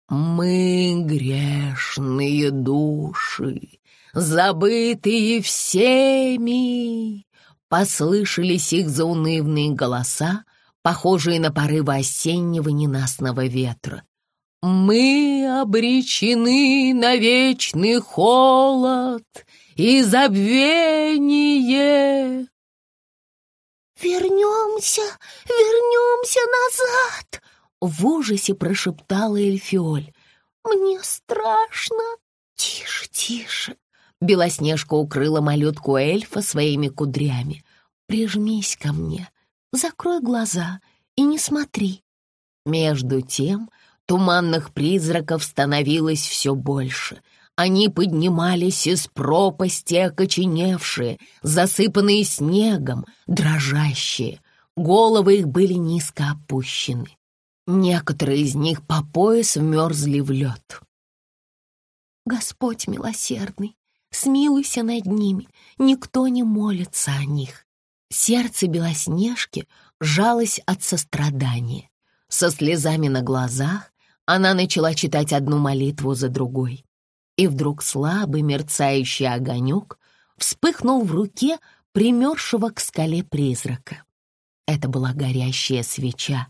мы грешные души, забытые всеми, Послышались их заунывные голоса, похожие на порывы осеннего ненастного ветра. Мы обречены на вечный холод и забвение.
«Вернемся, вернемся назад!»
В ужасе прошептала Эльфиоль.
«Мне страшно!»
«Тише, тише!» Белоснежка укрыла малютку эльфа своими кудрями. «Прижмись ко мне, закрой глаза и не смотри». Между тем
Туманных призраков становилось все больше. Они поднимались из пропасти, окоченевшие, засыпанные снегом, дрожащие. Головы их были низко опущены. Некоторые из них по пояс вмерзли в лед.
Господь милосердный, смилуйся над ними, никто не молится о них. Сердце Белоснежки жалось от сострадания. Со слезами на глазах она начала читать одну молитву за другой. И вдруг слабый мерцающий огонек вспыхнул в руке примершего к скале призрака. Это была горящая свеча.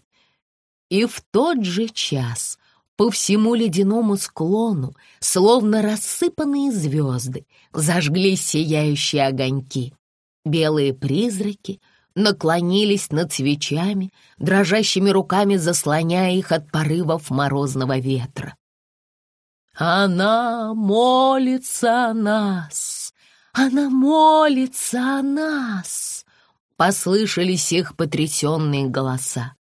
И в тот же час по всему ледяному склону, словно рассыпанные звезды, зажглись сияющие огоньки. Белые призраки наклонились над свечами, дрожащими руками заслоняя их от порывов морозного ветра. «Она молится о нас! Она молится о нас!» Послышались их потрясенные голоса.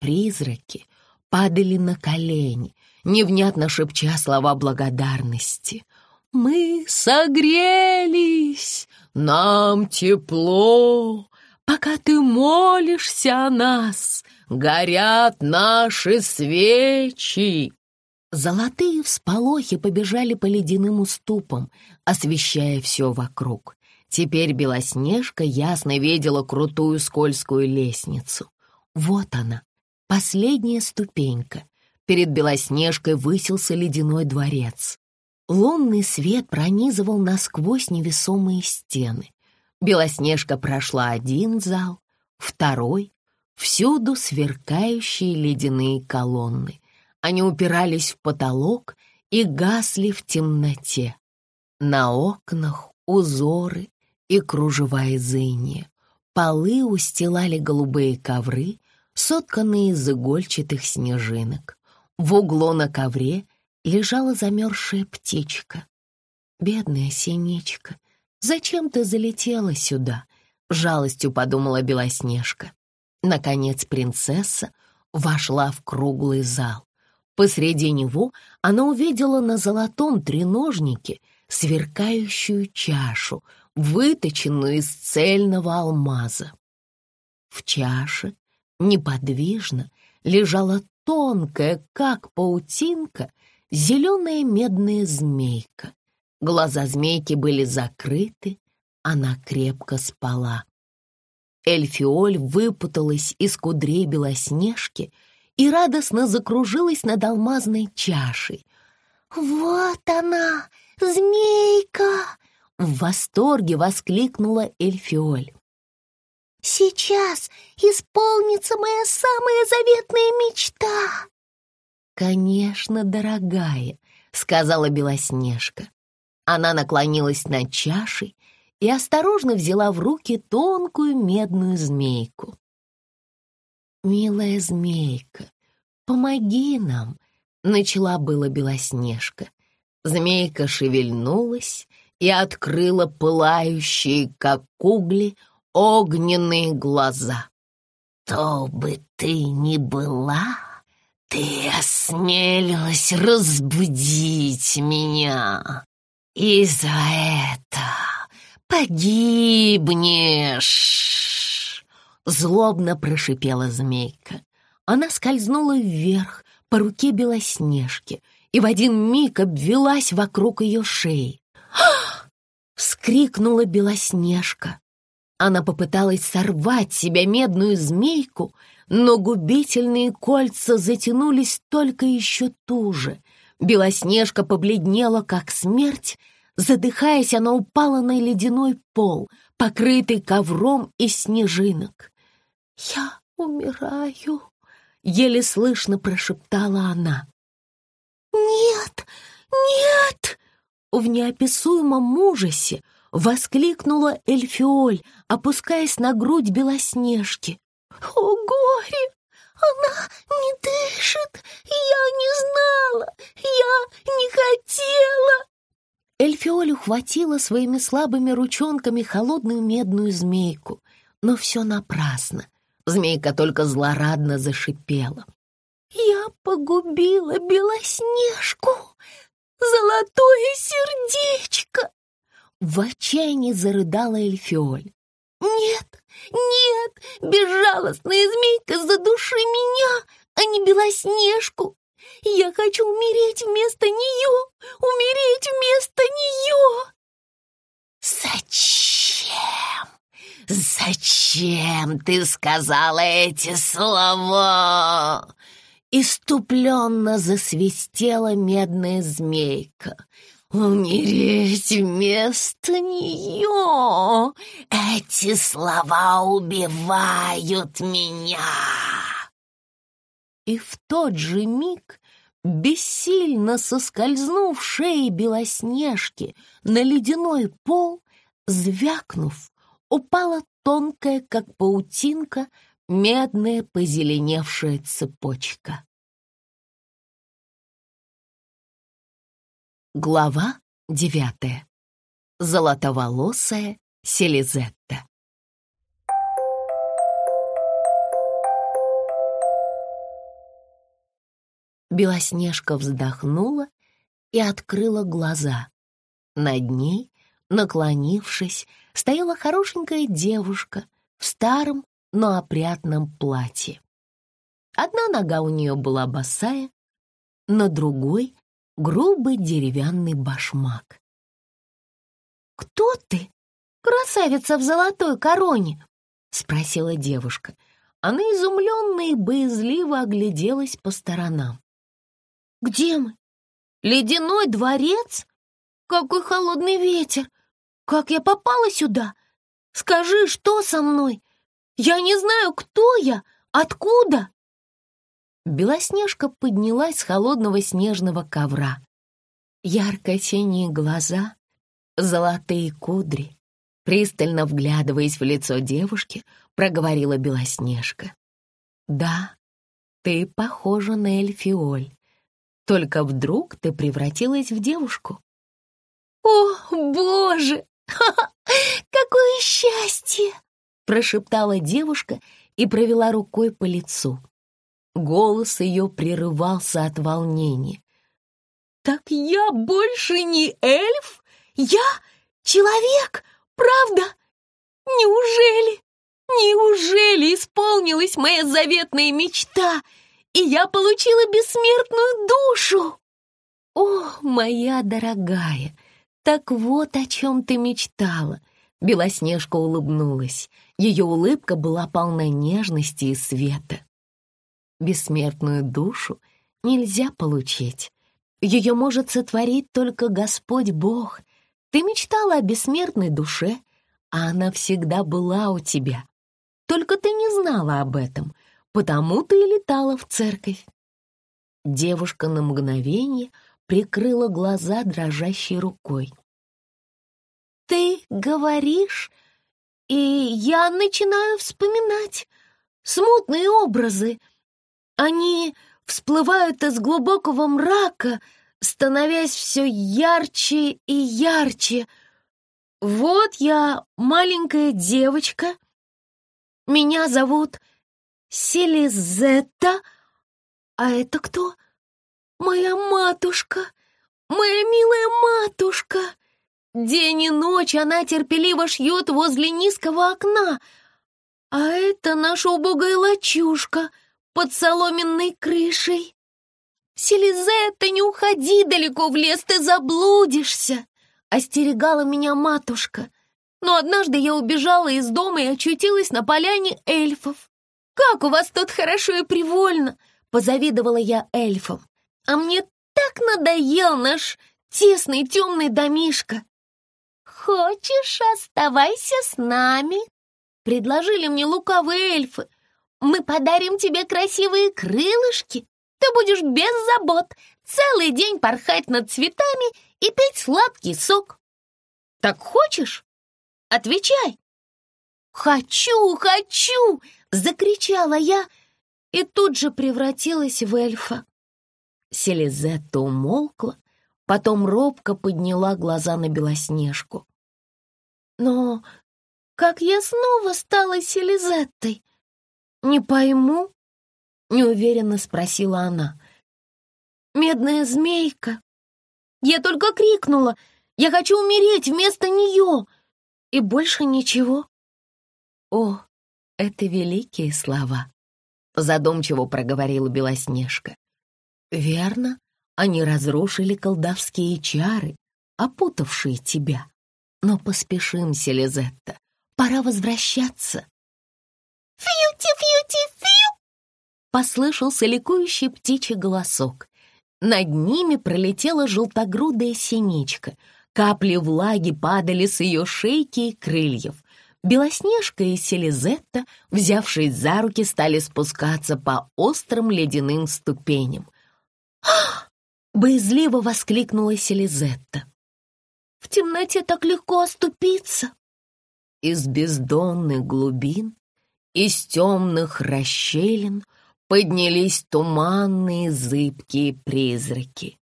Призраки падали на колени, невнятно шепча слова благодарности. «Мы согрелись! Нам тепло! Пока ты молишься о нас, горят наши свечи!» Золотые всполохи побежали по ледяным уступам, освещая все вокруг. Теперь Белоснежка ясно видела крутую скользкую лестницу. Вот она, последняя ступенька. Перед Белоснежкой высился ледяной дворец. Лунный свет пронизывал насквозь невесомые стены. Белоснежка прошла один зал, второй, всюду сверкающие ледяные колонны. Они упирались в потолок и гасли в темноте. На окнах узоры и кружева из иния. Полы устилали голубые ковры, сотканные из игольчатых снежинок. В углу на ковре лежала замерзшая птичка. «Бедная синичка, зачем ты залетела сюда?» — жалостью подумала Белоснежка. Наконец принцесса вошла в круглый зал. Посреди него она увидела на золотом треножнике сверкающую чашу, выточенную из цельного алмаза. В чаше неподвижно лежала тонкая, как паутинка, зеленая медная змейка. Глаза змейки были закрыты, она крепко спала. Эльфиоль выпуталась из кудрей Белоснежки и радостно закружилась над алмазной чашей.
«Вот она, змейка!» — в восторге воскликнула Эльфиоль. «Сейчас исполнится моя самая заветная мечта!»
«Конечно, дорогая», — сказала Белоснежка. Она наклонилась над чашей и осторожно взяла в руки тонкую медную змейку. «Милая змейка, помоги нам!» — начала было Белоснежка. Змейка шевельнулась и открыла пылающие, как угли, огненные глаза. «То бы ты ни была, ты осмелилась разбудить меня, и за это погибнешь!» Злобно прошипела змейка. Она скользнула вверх по руке Белоснежки и в один миг обвелась вокруг ее шеи. Вскрикнула Белоснежка. Она попыталась сорвать себя медную змейку, но губительные кольца затянулись только еще туже. Белоснежка побледнела, как смерть, Задыхаясь, она упала на ледяной пол, покрытый ковром из снежинок. «Я умираю», — еле слышно прошептала она.
«Нет, нет!»
В неописуемом ужасе воскликнула Эльфиоль, опускаясь на грудь Белоснежки.
«О, горе! Она не дышит! Я не знала! Я не хотела!»
Эльфиоль ухватила своими слабыми ручонками холодную медную змейку, но все напрасно. Змейка только злорадно зашипела.
Я погубила Белоснежку! Золотое сердечко!»
В отчаянии зарыдала Эльфиоль.
«Нет, нет, безжалостная змейка задуши меня, а не Белоснежку! Я хочу умереть вместо нее, умереть вместо нее!»
«Зачем? Зачем ты сказала эти слова?» Иступленно засвистела медная змейка. «Умереть вместо нее! Эти слова убивают меня!»
И в тот же миг, бессильно соскользнув шеей Белоснежки на ледяной пол, звякнув, упала тонкая, как паутинка, медная позеленевшая цепочка. Глава девятая. Золотоволосая Селизетта. Белоснежка вздохнула и открыла глаза. Над ней, наклонившись, стояла хорошенькая девушка в старом, но опрятном платье. Одна нога у нее была босая, на другой — грубый деревянный башмак.
«Кто ты, красавица в золотой короне?» — спросила девушка. Она изумленно и боязливо огляделась по сторонам. «Где мы? Ледяной дворец? Какой холодный ветер! Как я попала сюда? Скажи, что со мной? Я не знаю, кто я, откуда?»
Белоснежка поднялась с холодного снежного ковра. Ярко-синие глаза, золотые кудри. Пристально вглядываясь в лицо девушки, проговорила Белоснежка. «Да, ты похожа на Эльфиоль, только вдруг ты превратилась в девушку».
«О, боже! Какое счастье!»
прошептала девушка и провела рукой по лицу. Голос ее прерывался от волнения.
«Так я больше не эльф? Я человек, правда? Неужели, неужели исполнилась моя заветная мечта, и я получила бессмертную душу?»
«О, моя дорогая, так вот о чем ты мечтала!» Белоснежка улыбнулась. Ее улыбка была полна нежности и света. Бессмертную душу нельзя получить. Ее может сотворить только Господь Бог. Ты мечтала о бессмертной душе, а она всегда была у тебя. Только ты не знала об этом, потому ты и летала в церковь. Девушка на мгновение прикрыла глаза дрожащей рукой.
«Ты говоришь, и я начинаю вспоминать смутные образы. Они всплывают из глубокого мрака, становясь все ярче и ярче. Вот я маленькая девочка. Меня зовут Селизетта. А это кто? Моя матушка, моя милая матушка. День и ночь она терпеливо шьет возле низкого окна, а это наша убогая лачушка под соломенной крышей. «Селизетта, не уходи далеко в лес, ты заблудишься!» Остерегала меня матушка. Но однажды я убежала из дома и очутилась на поляне эльфов. «Как у вас тут хорошо и привольно!» Позавидовала я эльфам. «А мне так надоел наш тесный темный домишко!» «Хочешь, оставайся с нами?» Предложили мне лукавые эльфы. «Мы подарим тебе красивые крылышки. Ты будешь без забот целый день порхать над цветами и пить сладкий сок. Так хочешь? Отвечай!» «Хочу, хочу!» — закричала я и тут же превратилась в эльфа.
Селизетта умолкла, потом робко подняла глаза на Белоснежку.
Но как я снова стала Селизеттой? Не пойму.
неуверенно спросила она. «Медная змейка. Я только крикнула, я хочу умереть вместо нее, и больше ничего». «О, это великие слова», — задумчиво проговорила Белоснежка. «Верно, они разрушили колдовские чары, опутавшие тебя. Но поспешим, Селизетта, пора возвращаться».
«Фьюти-фьюти-фью!»
Послышался ликующий птичий голосок. Над ними пролетела желтогрудая синичка. Капли влаги падали с ее шейки и крыльев. Белоснежка и Селизетта, взявшись за руки, стали спускаться по острым ледяным ступеням. Боязливо воскликнула Селизетта.
«В темноте так легко оступиться!»
Из бездонных глубин, из темных расщелин поднялись туманные зыбкие призраки.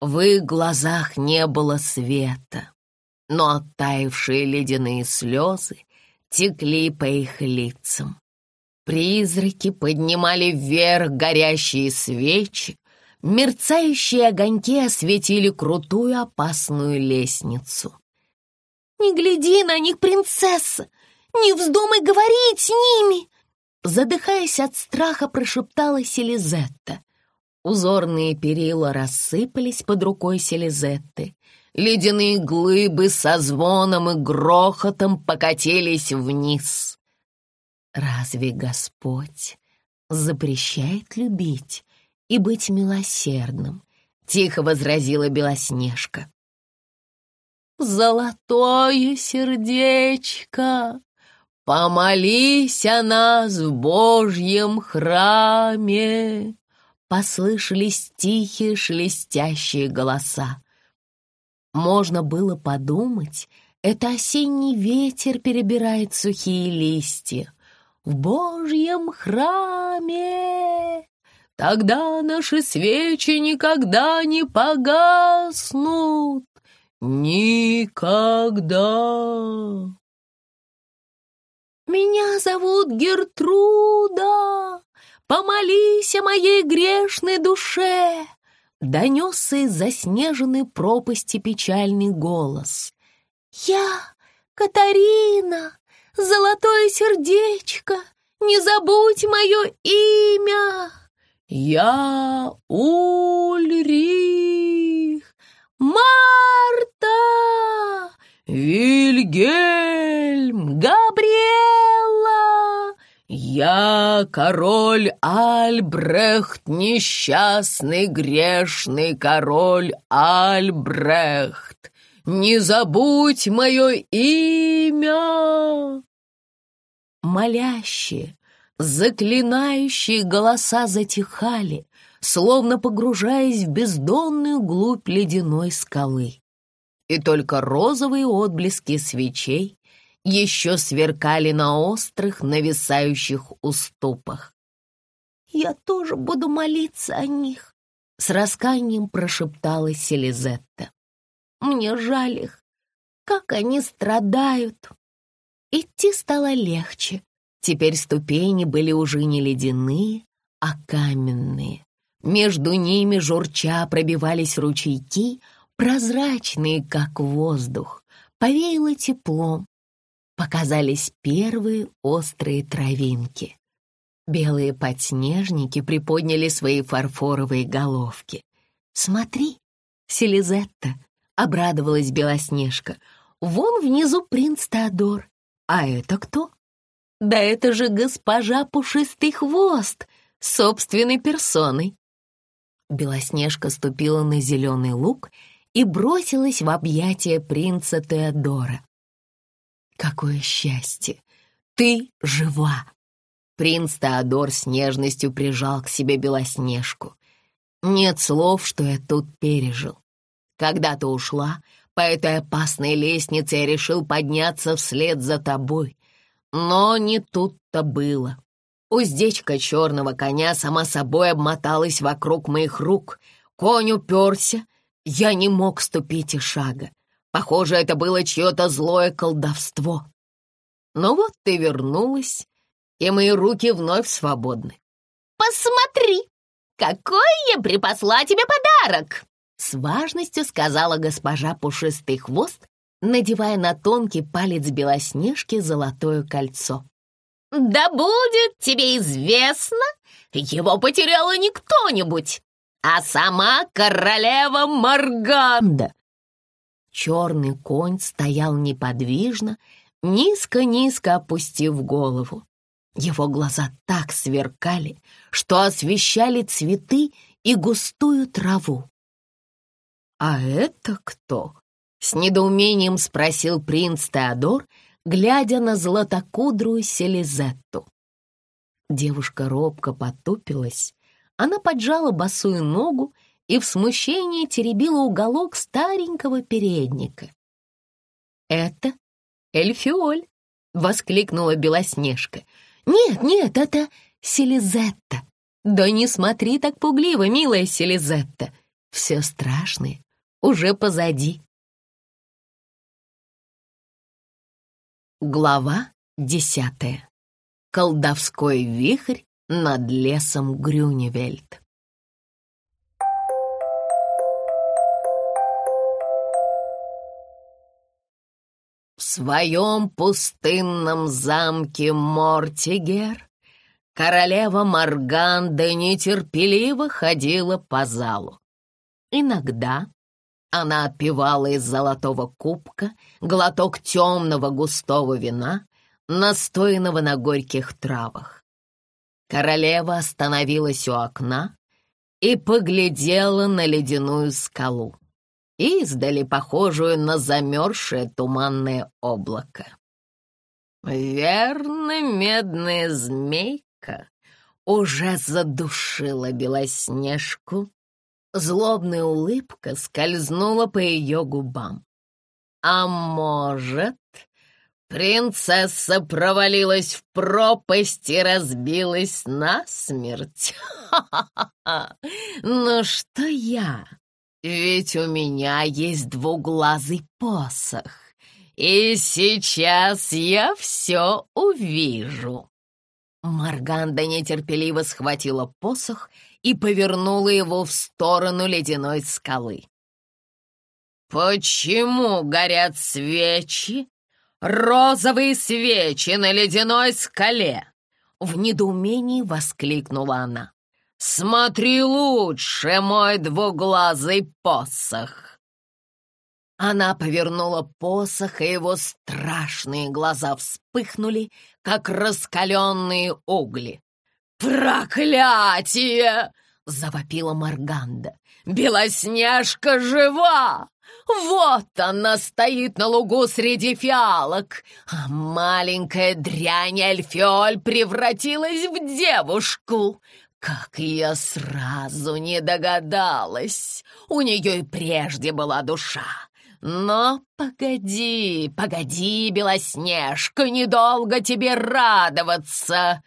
В их глазах не было света, но оттаившие ледяные слезы текли по их лицам. Призраки поднимали вверх горящие свечи, мерцающие огоньки осветили крутую опасную лестницу.
«Не гляди на них, принцесса! Не вздумай говорить с ними!»
Задыхаясь от страха, прошептала Селизетта. Узорные перила рассыпались под рукой Селизетты. Ледяные глыбы со звоном и грохотом покатились вниз. Разве Господь запрещает любить и быть милосердным? Тихо возразила Белоснежка. «Золотое сердечко, помолись о нас в Божьем храме!» Послышались тихие шелестящие голоса. Можно было подумать, это осенний ветер перебирает сухие листья. В Божьем храме тогда наши свечи никогда не погаснут. Никогда. Меня зовут Гертруда. Помолись о моей грешной душе донесся из заснеженной пропасти печальный голос.
«Я Катарина, золотое сердечко, не забудь мое имя!»
«Я Ульрих, Марта, Вильгельм, Габриэла!» «Я король Альбрехт, несчастный грешный король Альбрехт, не забудь мое имя!» Молящие, заклинающие голоса затихали, словно погружаясь в бездонную глубь ледяной скалы. И только розовые отблески свечей еще сверкали на острых, нависающих уступах.
«Я тоже буду молиться о них», — с расканием прошептала Селизетта. «Мне жаль их, как они страдают».
Идти стало легче. Теперь ступени были уже не ледяные, а каменные. Между ними журча пробивались ручейки, прозрачные, как воздух. Повеяло теплом, показались первые острые травинки. Белые подснежники приподняли свои фарфоровые головки. «Смотри, Селизетта!» — обрадовалась Белоснежка. «Вон внизу принц Теодор. А это кто?» «Да это же госпожа Пушистый Хвост, собственной персоной!» Белоснежка ступила на зеленый луг и бросилась в объятия принца Теодора. Какое счастье! Ты жива!» Принц Теодор с нежностью прижал к себе Белоснежку. «Нет слов, что я тут пережил. Когда ты ушла, по этой опасной лестнице я решил подняться вслед за тобой. Но не тут-то было. Уздечка черного коня сама собой обмоталась вокруг моих рук. Конь уперся, я не мог ступить и шага. Похоже, это было чье-то злое колдовство. Но вот ты вернулась, и мои руки вновь свободны.
посмотри, какой я припасла тебе подарок!»
С важностью сказала госпожа Пушистый Хвост, надевая на тонкий палец Белоснежки золотое кольцо.
«Да будет тебе известно, его потеряла не кто-нибудь, а сама королева Марганда!»
Черный конь стоял неподвижно, низко-низко опустив голову. Его глаза так сверкали, что освещали цветы и густую траву. «А это кто?» — с недоумением спросил принц Теодор, глядя на златокудрую Селизетту. Девушка робко потупилась, она поджала босую ногу и в смущении теребила уголок старенького передника. «Это Эльфиоль!» — воскликнула Белоснежка. «Нет, нет, это Селизетта!» «Да не смотри так пугливо, милая Селизетта! Все страшное уже позади!» Глава десятая. Колдовской вихрь над лесом Грюневельд. В своем пустынном замке Мортигер королева Марганда нетерпеливо ходила по залу. Иногда она отпивала из золотого кубка глоток темного густого вина, настоянного на горьких травах. Королева остановилась у окна и поглядела на ледяную скалу издали похожую на замерзшее туманное облако. Верно, медная змейка уже задушила Белоснежку. Злобная улыбка скользнула по ее губам. А может, принцесса провалилась в пропасть и разбилась насмерть? Ну что я? Ведь у меня есть двуглазый посох, и сейчас я все увижу». Марганда нетерпеливо схватила посох и повернула его в сторону ледяной скалы. «Почему горят свечи? Розовые свечи на ледяной скале!» В недоумении воскликнула она. «Смотри лучше, мой двуглазый посох!» Она повернула посох, и его страшные глаза вспыхнули, как раскаленные угли. «Проклятие!» — завопила Марганда. «Белоснежка жива! Вот она стоит на лугу среди фиалок, а маленькая дрянь Эльфиоль превратилась в девушку. Как я сразу не догадалась! У нее и прежде была душа. Но погоди, погоди, Белоснежка, недолго тебе радоваться.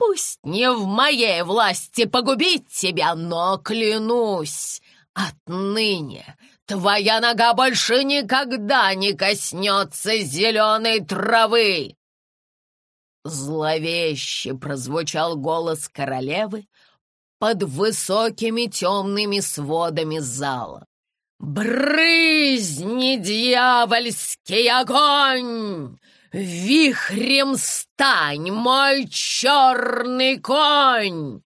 Пусть не в моей власти погубить тебя, но клянусь, отныне твоя нога больше никогда не коснется зеленой травы. Зловеще прозвучал голос королевы под высокими темными сводами зала. «Брызни, дьявольский огонь! Вихрем стань, мой черный конь!»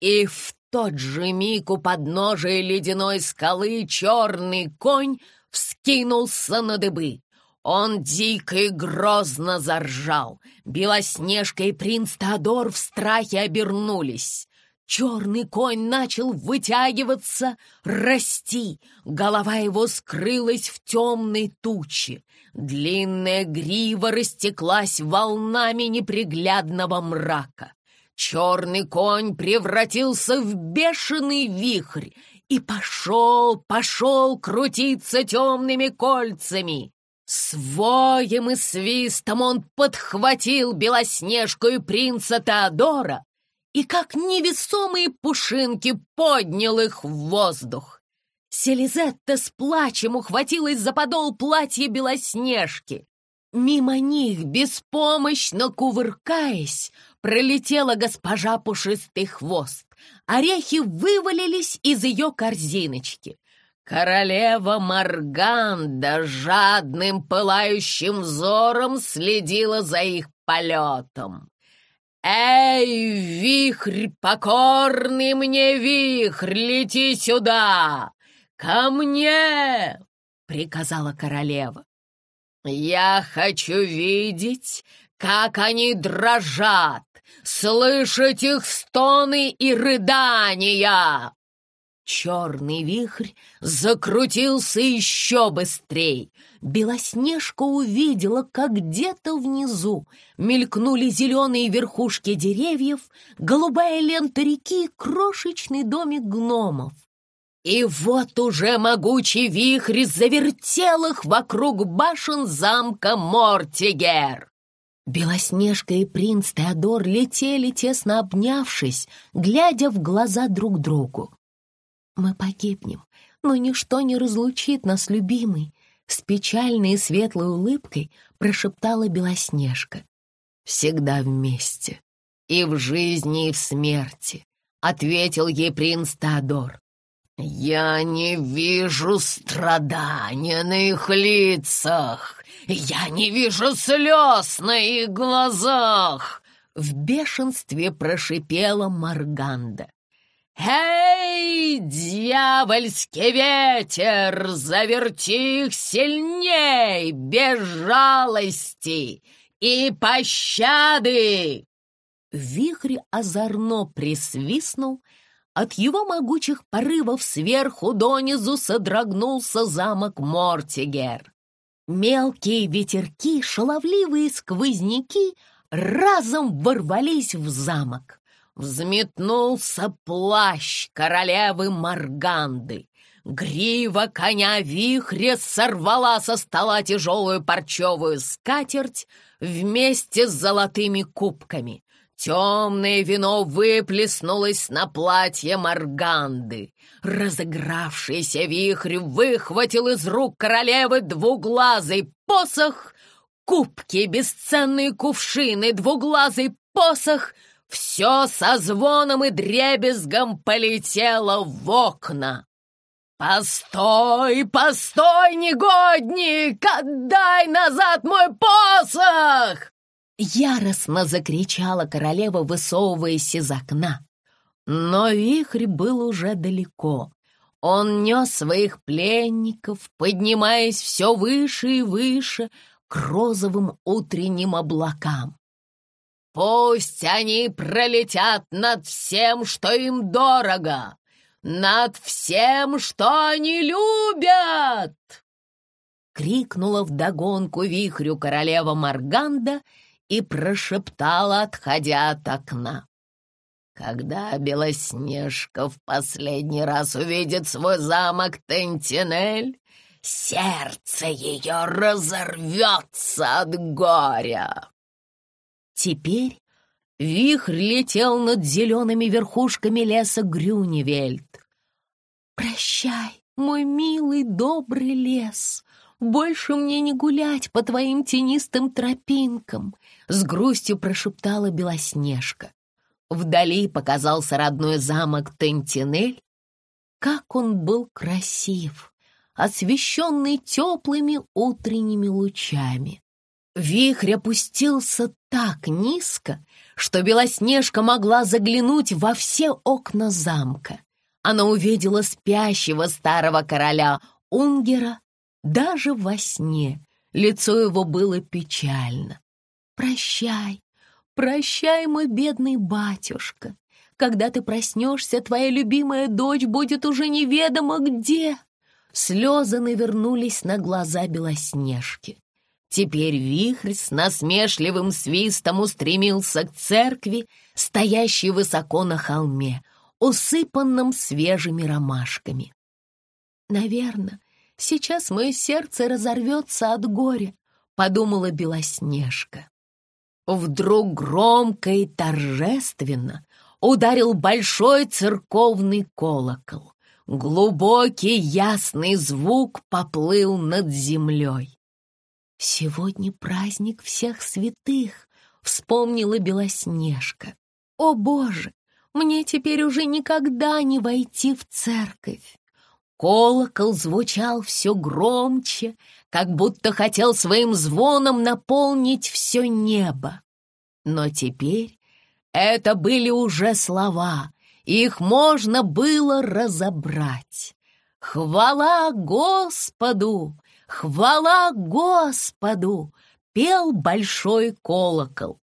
И в тот же миг у подножия ледяной скалы черный конь вскинулся на дыбы. Он дико и грозно заржал. Белоснежка и принц Теодор в страхе обернулись. Черный конь начал вытягиваться, расти. Голова его скрылась в темной туче. Длинная грива растеклась волнами неприглядного мрака. Черный конь превратился в бешеный вихрь и пошел, пошел крутиться темными кольцами. С и свистом он подхватил Белоснежку и принца Теодора и, как невесомые пушинки, поднял их в воздух. Селизетта с плачем ухватилась за подол платья Белоснежки. Мимо них, беспомощно кувыркаясь, пролетела госпожа Пушистый Хвост. Орехи вывалились из ее корзиночки. Королева Марганда жадным пылающим взором следила за их полетом. «Эй, вихрь, покорный мне вихрь, лети сюда! Ко мне!» — приказала королева. «Я хочу видеть, как они дрожат, слышать их стоны и рыдания!» Черный вихрь закрутился еще быстрей. Белоснежка увидела, как где-то внизу мелькнули зеленые верхушки деревьев, голубая лента реки и крошечный домик гномов. И вот уже могучий вихрь завертел их вокруг башен замка Мортигер. Белоснежка и принц Теодор летели, тесно обнявшись, глядя в глаза друг другу. Мы погибнем, но ничто не разлучит нас, любимый, с печальной и светлой улыбкой прошептала Белоснежка. Всегда вместе, и в жизни, и в смерти, ответил ей принц Теодор. «Я не вижу страдания на их лицах! Я не вижу слез на их глазах!» В бешенстве прошипела Марганда. «Эй, дьявольский ветер, заверти их сильней, без жалости и пощады!» Вихрь озорно присвистнул, от его могучих порывов сверху донизу содрогнулся замок Мортигер. Мелкие ветерки, шаловливые сквозняки разом ворвались в замок взметнулся плащ королевы Марганды. Грива коня вихря сорвала со стола тяжелую парчевую скатерть вместе с золотыми кубками. Темное вино выплеснулось на платье Марганды. Разыгравшийся вихрь выхватил из рук королевы двуглазый посох, кубки, бесценные кувшины, двуглазый посох — все со звоном и дребезгом полетело в окна. «Постой, постой, негодник! Отдай назад мой посох!» Яростно закричала королева, высовываясь из окна. Но вихрь был уже далеко. Он нес своих пленников, поднимаясь все выше и выше к розовым утренним облакам. Пусть они пролетят над всем, что им дорого, над всем, что они любят!» Крикнула вдогонку вихрю королева Марганда и прошептала, отходя от окна. Когда Белоснежка в последний раз увидит свой замок Тентинель, сердце ее разорвется от горя. Теперь вихрь летел над зелеными верхушками леса Грюневельд. «Прощай, мой милый добрый лес!» Больше мне не гулять по твоим тенистым тропинкам!» — с грустью прошептала Белоснежка. Вдали показался родной замок Тентинель. Как он был красив, освещенный теплыми утренними лучами. Вихрь опустился так низко, что Белоснежка могла заглянуть во все окна замка. Она увидела спящего старого короля Унгера даже во сне. Лицо его было печально. «Прощай, прощай, мой бедный батюшка. Когда ты проснешься, твоя любимая дочь будет уже неведомо где». Слезы навернулись на глаза Белоснежки. Теперь вихрь с насмешливым свистом устремился к церкви, стоящей высоко на холме, усыпанном свежими ромашками. «Наверное, сейчас мое сердце разорвется от горя», — подумала Белоснежка. Вдруг громко и торжественно ударил большой церковный колокол. Глубокий ясный звук поплыл над землей. «Сегодня праздник всех святых», — вспомнила Белоснежка. «О, Боже, мне теперь уже никогда не войти в церковь!» Колокол звучал все громче, как будто хотел своим звоном наполнить все небо. Но теперь это были уже слова, их можно было разобрать. «Хвала Господу! Хвала Господу!» пел большой колокол,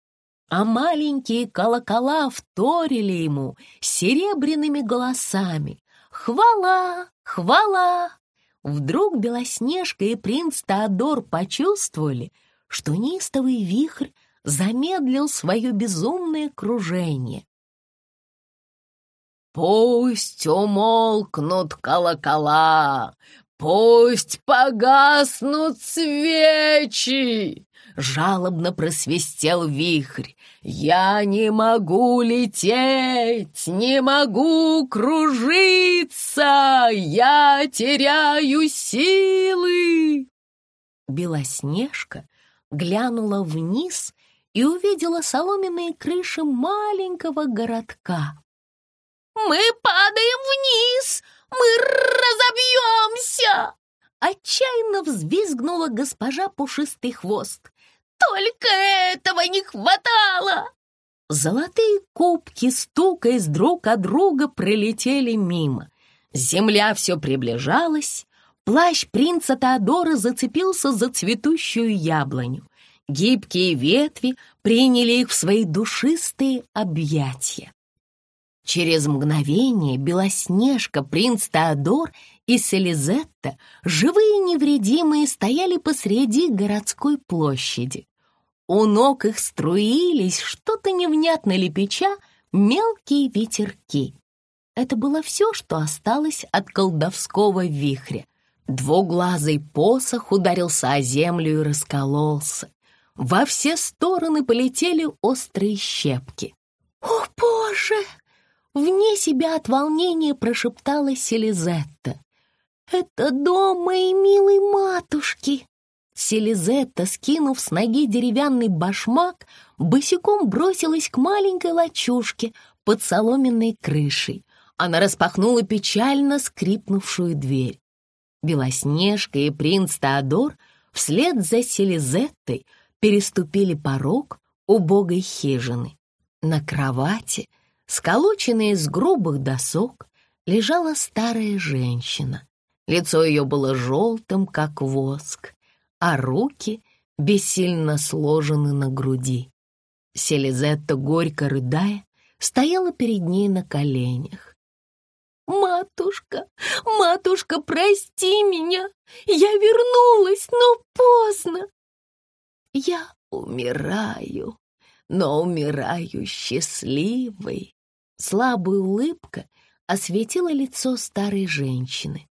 а маленькие колокола вторили ему серебряными голосами. «Хвала! Хвала!» Вдруг Белоснежка и принц Теодор почувствовали, что неистовый вихрь замедлил свое безумное кружение. «Пусть умолкнут колокола, пусть погаснут свечи!» Жалобно просвистел вихрь. «Я не могу лететь, не могу кружиться, я теряю силы!» Белоснежка глянула вниз и увидела соломенные крыши маленького городка.
«Мы падаем вниз! Мы разобьемся!»
Отчаянно взвизгнула госпожа Пушистый Хвост.
«Только этого не хватало!»
Золотые кубки, стукаясь друг от друга, пролетели мимо. Земля все приближалась. Плащ принца Теодора зацепился за цветущую яблоню. Гибкие ветви приняли их в свои душистые объятия. Через мгновение Белоснежка, принц Теодор и Селизетта, живые и невредимые, стояли посреди городской площади. У ног их струились, что-то невнятно лепеча, мелкие ветерки. Это было все, что осталось от колдовского вихря. Двуглазый посох ударился о землю и раскололся. Во все стороны полетели острые щепки. «О, Боже!» Вне себя от волнения прошептала Селизетта. «Это дом моей милой матушки!» Селизетта, скинув с ноги деревянный башмак, босиком бросилась к маленькой лачушке под соломенной крышей. Она распахнула печально скрипнувшую дверь. Белоснежка и принц Теодор вслед за Селизеттой переступили порог убогой хижины. На кровати, сколоченной из грубых досок, лежала старая женщина. Лицо ее было желтым, как воск, а руки бессильно сложены на груди. Селизетта, горько рыдая, стояла перед ней на коленях. «Матушка, матушка, прости меня! Я вернулась, но поздно!» «Я умираю, но умираю счастливой!» Слабая улыбка осветила лицо старой женщины.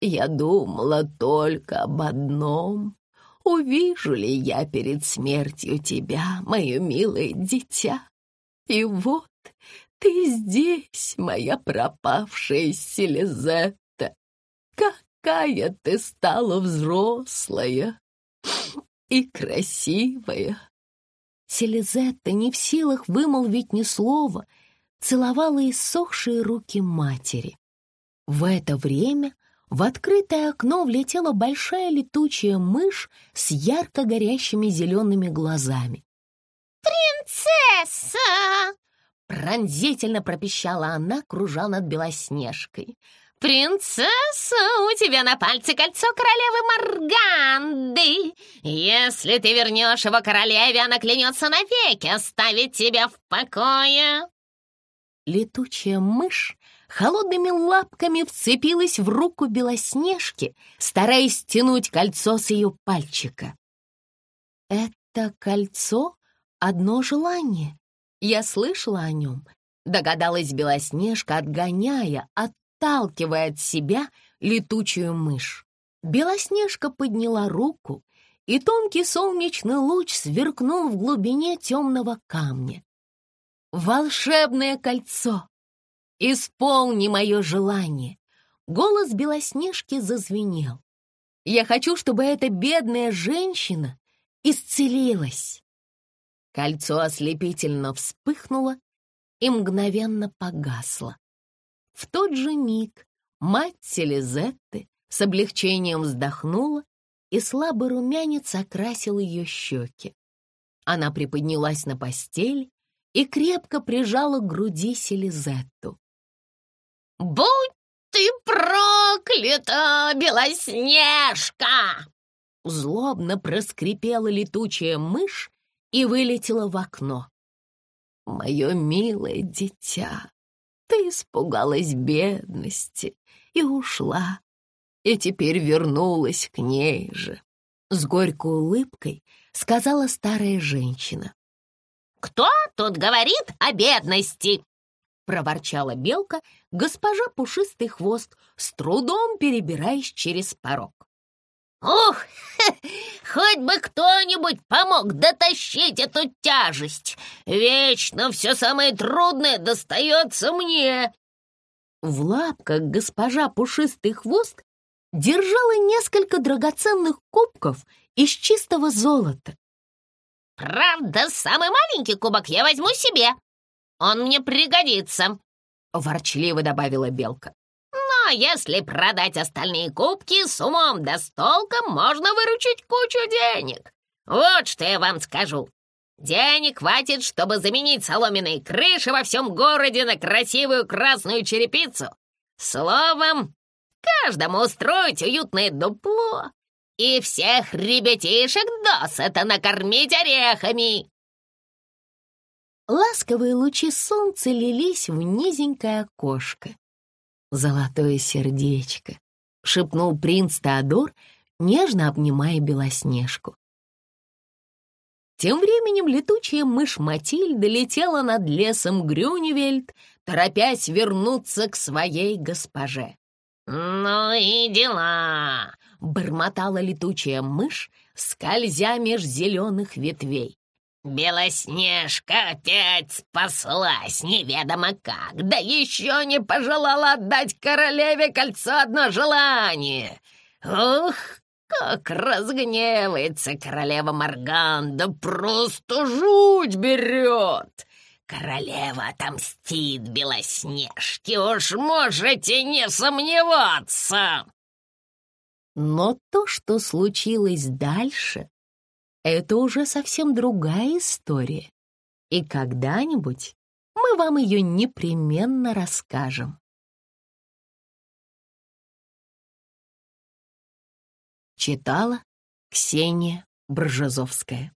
«Я думала только об одном. Увижу ли я перед смертью тебя, мое милое дитя? И вот ты здесь, моя пропавшая Селизетта. Какая ты стала взрослая и красивая. Селизетта, не в силах вымолвить ни слова, целовала иссохшие руки матери. В это время в открытое окно влетела большая летучая мышь с ярко горящими зелеными глазами.
«Принцесса!»
Пронзительно пропищала она, кружа над Белоснежкой.
«Принцесса, у тебя на пальце кольцо королевы Марганды. Если ты вернешь его королеве, она клянется навеки оставить тебя в покое».
Летучая мышь холодными лапками вцепилась в руку Белоснежки, стараясь стянуть кольцо с ее пальчика. «Это кольцо — одно желание», я слышала о нем, догадалась Белоснежка, отгоняя, отталкивая от себя летучую мышь. Белоснежка подняла руку, и тонкий солнечный луч сверкнул в глубине темного камня. «Волшебное кольцо! Исполни мое желание!» Голос Белоснежки зазвенел. Я хочу, чтобы эта бедная женщина исцелилась. Кольцо ослепительно вспыхнуло и мгновенно погасло. В тот же миг мать Селизетты с облегчением вздохнула, и слабый румянец окрасил ее щеки. Она приподнялась на постель и крепко прижала к груди Селизетту.
«Будь ты проклята, Белоснежка!»
Злобно проскрипела летучая мышь и вылетела в окно. «Мое милое дитя, ты испугалась бедности и ушла, и теперь вернулась к ней же», — с горькой улыбкой сказала старая женщина.
«Кто тут говорит о бедности?»
— проворчала белка, госпожа Пушистый Хвост, с трудом перебираясь через порог.
«Ух, хоть бы кто-нибудь помог дотащить эту тяжесть! Вечно все самое трудное достается мне!»
В лапках госпожа Пушистый Хвост держала несколько драгоценных кубков из чистого золота.
«Правда, самый маленький кубок я возьму себе. Он мне пригодится», — ворчливо добавила Белка. «Но если продать остальные кубки с умом да с толком, можно выручить кучу денег. Вот что я вам скажу. Денег хватит, чтобы заменить соломенные крыши во всем городе на красивую красную черепицу. Словом, каждому устроить уютное дупло и всех ребятишек досыта накормить орехами!»
Ласковые лучи солнца лились в низенькое окошко. «Золотое сердечко», — шепнул принц Теодор, нежно обнимая Белоснежку. Тем временем летучая мышь Матильда летела над лесом Грюневельд, торопясь вернуться к своей госпоже.
«Ну и дела!»
— бормотала летучая мышь, скользя меж зеленых ветвей.
«Белоснежка опять спаслась неведомо как, да еще не пожелала отдать королеве кольцо одно желание. Ух, как разгневается королева Марганда, просто жуть берет!» Королева отомстит Белоснежке, уж можете не сомневаться.
Но то, что случилось дальше, это уже совсем другая история. И когда-нибудь мы вам ее непременно расскажем. Читала Ксения Бржезовская